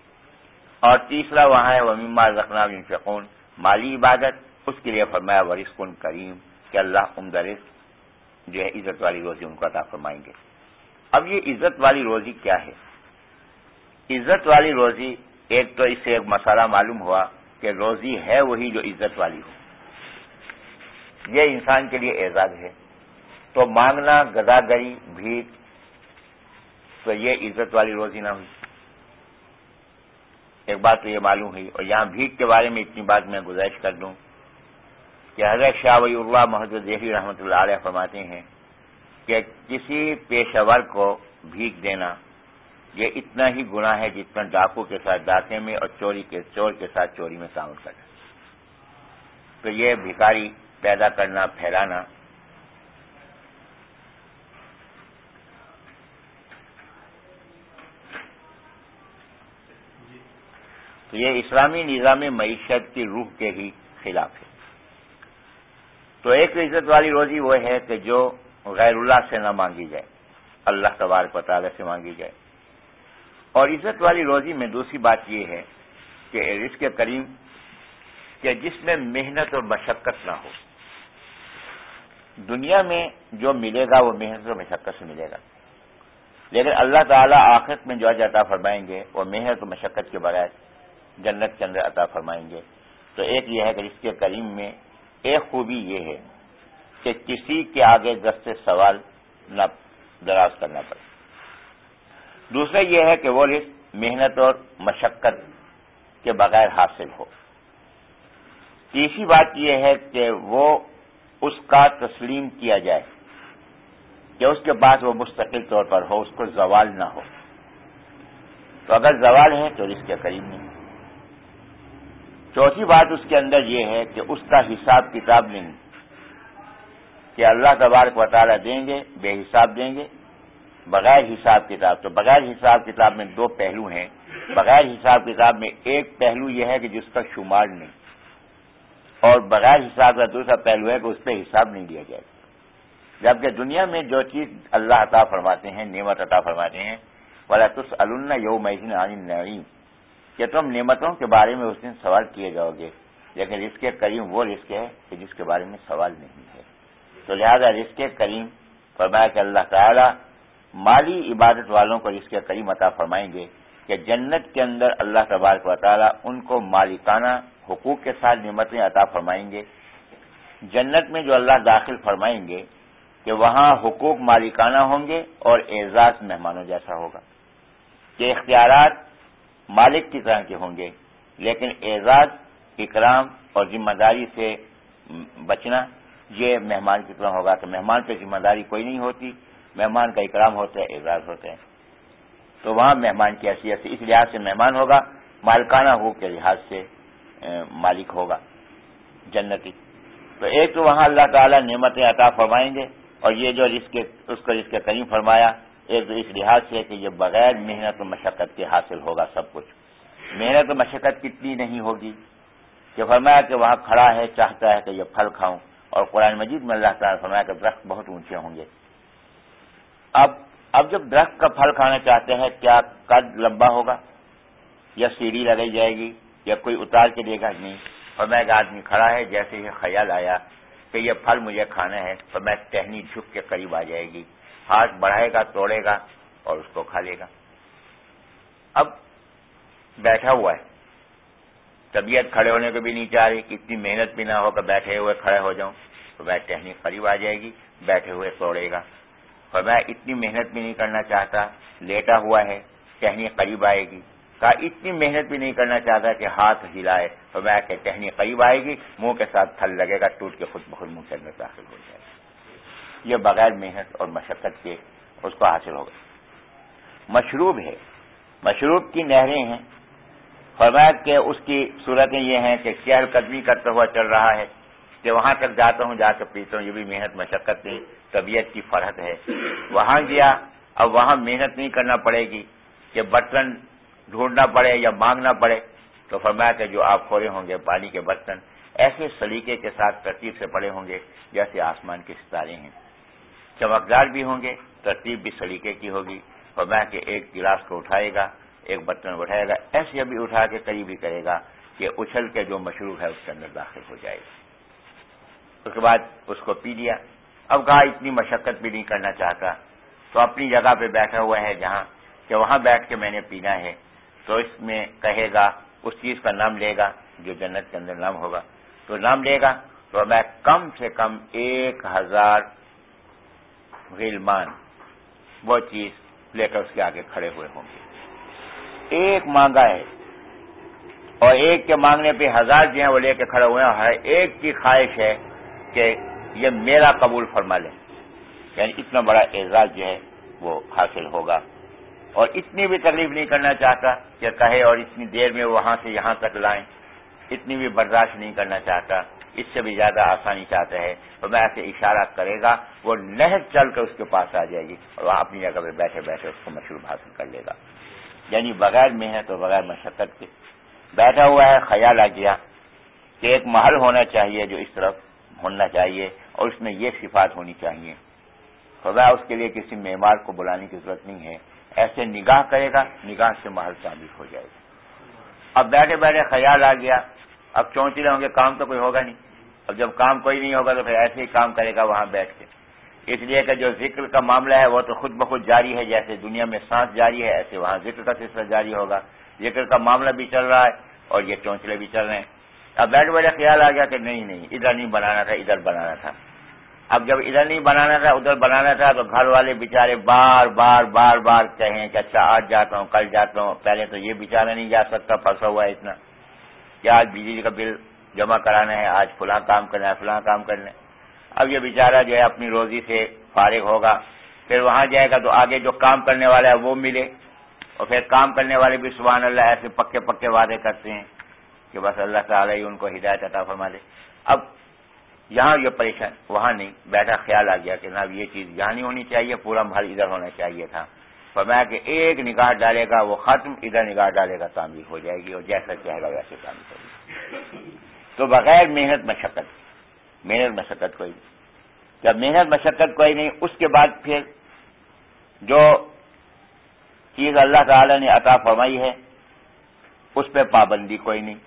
اور تیسرا وہاں ہے وہ مما زخنا بن مالی عبادت، اس کے لیے فرمایا ورث کن کریم، کہ اللہ عمدہ جو ہے عزت والی روزی ان کو عطا فرمائیں گے۔ اب یہ عزت والی روزی کیا ہے؟ عزت والی روزی، ایک تو اس سے ایک مسئلہ معلوم ہوا کہ روزی ہے وہی جو عزت والی ہو۔ یہ انسان کے لیے اعزاز ہے۔ تو مانگنا گداگری بھیک تو یہ عزت والی روزی نہ ہوئی۔ ایک بات تو یہ معلوم ہوئی، اور یہاں بھیک کے بارے میں اتنی بات میں گزارش کر دوں کہ حضرت شاہ ولی اللہ محمد دہلی رحمۃ اللہ علیہ فرماتے ہیں کہ کسی پیشہ کو بھیک دینا، یہ اتنا ہی گناہ ہے جتنا ڈاکو کے ساتھ ڈاکے میں اور چوری کے، چور کے ساتھ چوری میں شامل کرنا۔ تو یہ بھکاری پیدا کرنا، پھیلانا یہ اسلامی نظام معیشت کی روح کے ہی خلاف ہے۔ تو ایک عزت والی روزی وہ ہے کہ جو غیر اللہ سے نہ مانگی جائے، اللہ تبارک و تعالی سے مانگی جائے۔ اور عزت والی روزی میں دوسری بات یہ ہے کہ رزق کریم کہ جس میں محنت اور مشقت نہ ہو۔ دنیا میں جو ملے گا وہ محنت اور مشقت سے ملے گا۔ لیکن اللہ تعالیٰ آخرت میں جو عطا فرمائیں گے وہ محنت و مشقت کے بغیر جنت کے اندر عطا فرمائیں گے۔ تو ایک یہ ہے کہ اس کے کریم میں ایک خوبی یہ ہے کہ کسی کے آگے دس سے سوال نہ دراز کرنا پڑے۔ دوسرا یہ ہے کہ وہ رزق محنت اور مشقت کے بغیر حاصل ہو۔ تیسری بات یہ ہے کہ وہ اس کا تسلیم کیا جائے کہ اس کے بعد وہ مستقل طور پر ہو، اس کو زوال نہ ہو۔ تو اگر زوال ہے تو رزق کے قریب نہیں چوتھی بات اس کے اندر یہ ہے کہ اس کا حساب کتاب نہیں کہ اللہ تبارک و تعالیٰ دیں گے، بے حساب دیں گے، بغیر حساب کتاب۔ تو بغیر حساب کتاب میں دو پہلو ہیں۔ بغیر حساب کتاب میں ایک پہلو یہ ہے کہ جس کا شمار نہیں۔ اور بغیر حساب کا دوسرا پہلو ہے کہ اس پہ حساب نہیں دیا جائے۔ جبکہ دنیا میں جو چیز اللہ عطا فرماتے ہیں، نعمت عطا فرماتے ہیں، ولا تس یوم عن نعیم کہ تم نعمتوں کے بارے میں اس دن سوال کیے جاؤ گے، لیکن اس کے قریب وہ رزق ہے کہ جس کے بارے میں سوال نہیں ہے۔ تو لہذا رزق کریم فرمایا کہ اللہ تعالی مالی عبادت والوں کو رزق کریم عطا فرمائیں گے کہ جنت کے اندر اللہ تبارک و تعالیٰ ان کو مالکانہ حقوق کے ساتھ نعمتیں عطا فرمائیں گے۔ جنت میں جو اللہ داخل فرمائیں گے کہ وہاں حقوق مالکانہ ہوں گے اور اعزاز مہمانوں جیسا ہوگا۔ کہ اختیارات مالک کی طرح کے ہوں گے، لیکن اعزاز، اکرام اور ذمہ داری سے بچنا یہ مہمان کی طرح ہوگا کہ مہمان پہ ذمہ داری کوئی نہیں ہوتی، مہمان کا اکرام ہوتا ہے، اعزاز ہوتے ہیں تو وہاں مہمان کی حیثیت سے، اس لحاظ سے مہمان ہوگا، مالکانہ حقوق کے لحاظ سے مالک ہوگا، جنتی۔ تو ایک تو وہاں اللہ تعالیٰ نعمت عطا فرمائیں گے، اور یہ جو اس کے، اس کو اس کے کریم فرمایا ایک تو اس لحاظ سے کہ یہ بغیر محنت و مشقت کے حاصل ہوگا سب کچھ۔ محنت و مشقت کتنی نہیں ہوگی کہ فرمایا کہ وہاں کھڑا ہے، چاہتا ہے کہ یہ پھل کھاؤں۔ اور قرآن مجید میں اللہ تعالیٰ فرمایا کہ درخت بہت اونچے ہوں گے۔ اب اب جب درخت کا پھل کھانا چاہتے ہیں، کیا قد لمبا ہوگا؟ یا سیڑھی لگائی جائے گی؟ یا کوئی اتار کے دے گا؟ نہیں۔ اور میں ایک آدمی کھڑا ہے، جیسے ہی خیال آیا کہ یہ پھل مجھے کھانا ہے، تو میں ٹہنی جھک کے قریب آ جائے گی۔ ہاتھ بڑھائے گا، توڑے گا اور اس کو کھا لے گا۔ اب بیٹھا ہوا ہے۔ طبیعت کھڑے ہونے کو بھی نہیں چاہ رہی، اتنی محنت بھی نہ ہو کہ بیٹھے ہوئے کھڑے ہو جاؤں۔ تو میں ٹہنی قریب آ جائے گی، بیٹھے ہوئے توڑے گا۔ اور میں اتنی محنت بھی نہیں کرنا چاہتا، لیٹا ہوا ہے، ٹہنی قریب آئے گی۔ کہا اتنی محنت بھی نہیں کرنا چاہتا کہ ہاتھ ہلائے۔ تو میں کہ ٹہنی قریب آئے گی، منہ کے ساتھ تھل لگے گا، ٹوٹ کے خود بخود منہ کے اندر داخل ہو جائے گا۔ یہ بغیر محنت اور مشقت کے اس کو حاصل ہوگا مشروب ہے۔ مشروب کی نہریں ہیں۔ فرمایا کہ اس کی صورتیں یہ ہیں کہ چہل قدمی کرتا ہوا چل رہا ہے کہ وہاں تک جاتا ہوں، جا کے پیتا ہوں، یہ بھی محنت، مشقت نہیں، طبیعت کی فرحت ہے۔ وہاں گیا، اب وہاں محنت نہیں کرنا پڑے گی کہ برتن ڈھونڈنا پڑے یا مانگنا پڑے۔ تو فرمایا کہ جو آپ کھولے ہوں گے، پانی کے برتن، ایسے سلیقے کے ساتھ ترتیب سے پڑے ہوں گے جیسے آسمان کے ستارے ہیں۔ چمکدار بھی ہوں گے، ترتیب بھی سلیقے کی ہوگی، فرمایا کہ ایک گلاس کو اٹھائے گا، ایک برتن اٹھائے گا، ایسے ابھی اٹھا کے قریب ہی کرے گا کہ اچھل کے جو مشروب ہے اس کے اندر داخل ہو جائے گا اس کے بعد اس کو پی لیا۔ اب کہا، اتنی مشقت بھی نہیں کرنا چاہتا۔ تو اپنی جگہ پہ بیٹھا ہوا ہے جہاں، کہ وہاں بیٹھ کے میں نے پینا ہے۔ تو اس میں کہے گا، اس چیز کا نام لے گا جو جنت کے اندر نام ہوگا۔ تو نام لے گا تو میں کم سے کم ایک ہزار غلمان وہ چیز لے کر اس کے آگے کھڑے ہوئے ہوں گے۔ ایک مانگا ہے اور ایک کے مانگنے پہ ہزار جو ہیں وہ لے کے کھڑے ہوئے ہیں ہر ایک کی خواہش ہے کہ یہ میرا قبول فرما لے۔ یعنی اتنا بڑا اعزاز جو ہے وہ حاصل ہوگا۔ اور اتنی بھی تکلیف نہیں کرنا چاہتا کہ کہے اور اتنی دیر میں وہاں سے یہاں تک لائیں۔ اتنی بھی برداشت نہیں کرنا چاہتا۔ اس سے بھی زیادہ آسانی چاہتا ہے تو میں ایسے اشارہ کرے گا، وہ نہر چل کر اس کے پاس آ جائے گی اور وہاں اپنی جگہ پہ بیٹھے بیٹھے اس کو مشروب حاصل کر لے گا۔ یعنی بغیر محنت اور بغیر مشقت کے۔ بیٹھا ہوا ہے، خیال آ گیا کہ ایک محل ہونا چاہیے جو اس طرف ہونا چاہیے اور اس میں یہ صفات ہونی چاہیے۔ خدا اس کے لیے کسی معمار کو بلانے کی ضرورت نہیں ہے۔ ایسے نگاہ کرے گا، نگاہ سے محل تعمیر ہو جائے گا۔ اب بیٹھے بیٹھے خیال آ گیا اب چونچی رہے ہوں گے، کام تو کوئی ہوگا نہیں۔ اب جب کام کوئی نہیں ہوگا تو پھر ایسے ہی کام کرے گا وہاں بیٹھ کے۔ اس لیے کہ جو ذکر کا معاملہ ہے وہ تو خود بخود جاری ہے، جیسے دنیا میں سانس جاری ہے، ایسے وہاں ذکر کا سلسلہ جاری ہوگا۔ ذکر کا معاملہ بھی چل رہا ہے اور یہ چونچلے بھی چل رہے ہیں۔ اب بیٹھ بیٹھے خیال آ گیا کہ نہیں نہیں، ادھر نہیں بنانا تھا، ادھر بنانا تھا۔ اب جب ادھر نہیں بنانا تھا، ادھر بنانا تھا، تو گھر والے بےچارے بار بار بار بار کہیں کہ اچھا آج جاتا ہوں، کل جاتا ہوں۔ پہلے تو یہ بےچارا نہیں جا سکتا، پھنسا ہوا ہے اتنا۔ کہ آج بجلی جی کا بل جمع کرانا ہے، آج فلاں کام کرنا ہے، فلاں کام کرنا ہے۔ اب یہ بےچارا جو ہے اپنی روزی سے فارغ ہوگا، پھر وہاں جائے گا تو آگے جو کام کرنے والا ہے وہ ملے۔ اور پھر کام کرنے والے بھی سبحان اللہ ایسے پکے پکے وعدے کرتے ہیں کہ بس اللہ تعالیٰ ہی ان کو ہدایت عطا فرما دے۔ اب یہاں یہ پریشان، وہاں نہیں، بیٹھا خیال آ گیا کہ نا یہ چیز یہاں نہیں ہونی چاہیے، پورا محل ادھر ہونا چاہیے تھا۔ فرمایا کہ ایک نگاہ ڈالے گا، وہ ختم، ادھر نگاہ ڈالے گا، تعمیر ہو جائے گی اور جیسا چاہے گا ویسے تعمیر ہوگی تو بغیر محنت، مشقت محنت، مشقت کوئی نہیں۔ جب محنت، مشقت کوئی نہیں، اس کے بعد پھر جو چیز اللہ تعالی نے عطا فرمائی ہے، اس پہ پابندی کوئی نہیں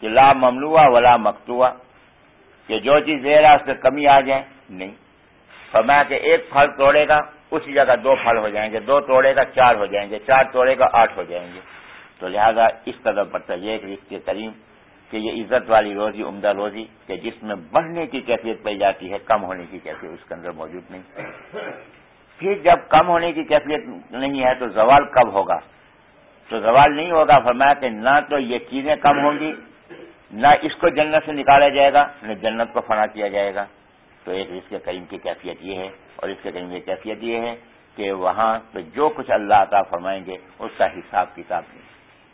کہ لا ممنوع ولا مکتوا کہ جو چیز دے رہا اس میں کمی آ جائے۔ نہیں۔ فرمایا کہ ایک پھل توڑے گا اسی جگہ دو پھل ہو جائیں گے، دو توڑے گا چار ہو جائیں گے، چار توڑے گا آٹھ ہو جائیں گے۔ تو لہذا اس قدر پڑتا ہے ایک رشتے کریم کہ یہ عزت والی روزی، عمدہ روزی کہ جس میں بڑھنے کی کیفیت پائی جاتی ہے، کم ہونے کی کیفیت اس کے اندر موجود نہیں۔ پھر جب کم ہونے کی کیفیت نہیں ہے تو زوال کب ہوگا؟ تو زوال نہیں ہوگا، فرمایا کہ نہ تو یہ چیزیں کم ہوں گی، نہ اس کو جنت سے نکالا جائے گا، نہ جنت کو فنا کیا جائے گا۔ تو ایک اس کے کریم کی کیفیت یہ ہے اور اس کے کریم کی کیفیت یہ ہے کہ وہاں پہ جو کچھ اللہ عطا فرمائیں گے، اس کا حساب کتاب نہیں۔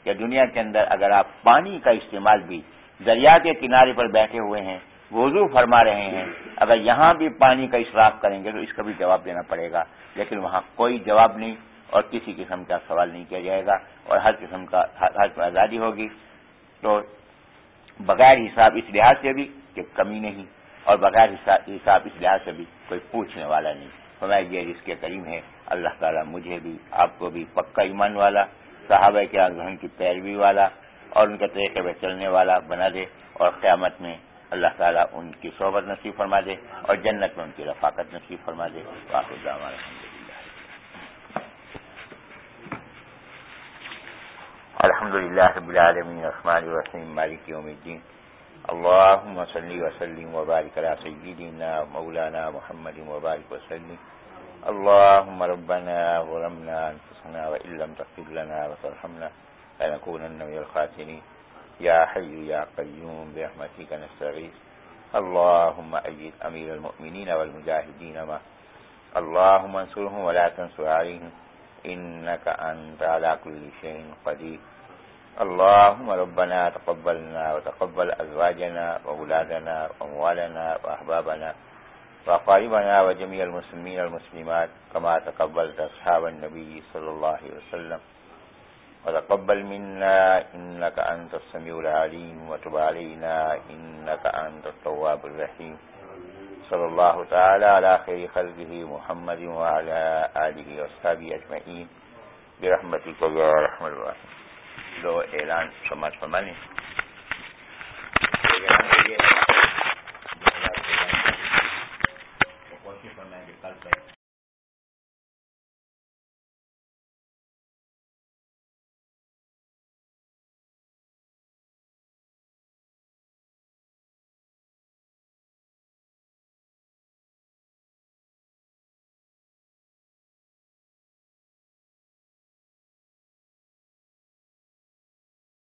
کہ دنیا کے اندر اگر آپ پانی کا استعمال بھی دریا کے کنارے پر بیٹھے ہوئے ہیں، وضو فرما رہے ہیں، اگر یہاں بھی پانی کا اصراف کریں گے تو اس کا بھی جواب دینا پڑے گا۔ لیکن وہاں کوئی جواب نہیں اور کسی قسم کا سوال نہیں کیا جائے گا اور ہر قسم کا ہر آزادی ہوگی۔ تو بغیر حساب اس لحاظ سے بھی کہ کمی نہیں۔ اور بغیر حساب اس لحاظ سے بھی کوئی پوچھنے والا نہیں۔ ہمیں یہ اس کے کریم ہے۔ اللہ تعالیٰ مجھے بھی، آپ کو بھی پکا ایمان والا، صحابہ کے آگرہن کی پیروی والا اور ان کے طریقے پہ چلنے والا بنا دے اور قیامت میں اللہ تعالیٰ ان کی صحبت نصیب فرما دے اور جنت میں ان کی رفاقت نصیب فرما دے۔ واقع الحمد للہ رب العالمین، الرحمن الرحیم، مالک یوم الدین۔ اللهم صل وسلم وبارك على سيدنا مولانا محمد وبارك وسلم. اللهم ربنا ظلمنا أنفسنا وإن لم تغفر لنا وترحمنا لنكونن من الخاسرين. يا حي يا قيوم برحمتك نستغيث. اللهم أيد أمير المؤمنين والمجاهدين ما اللهم انصرهم ولا تنصر عليهم. إنك أنت على كل شيء قدير. اللهم ربنا تقبلنا وتقبل أزواجنا وأولادنا وأموالنا وأحبابنا وأقاربنا وجميع المسلمين والمسلمات كما تقبلت أصحاب النبي صلى الله عليه وسلم. وتقبل منا إنك أنت السميع العليم وتب علينا إنك أنت التواب الرحيم. صلى الله تعالى على خير خلقه محمد وعلى آله وصحبه أجمعين. برحمتك يا رحمة الله لو اعلان سماج فرمانی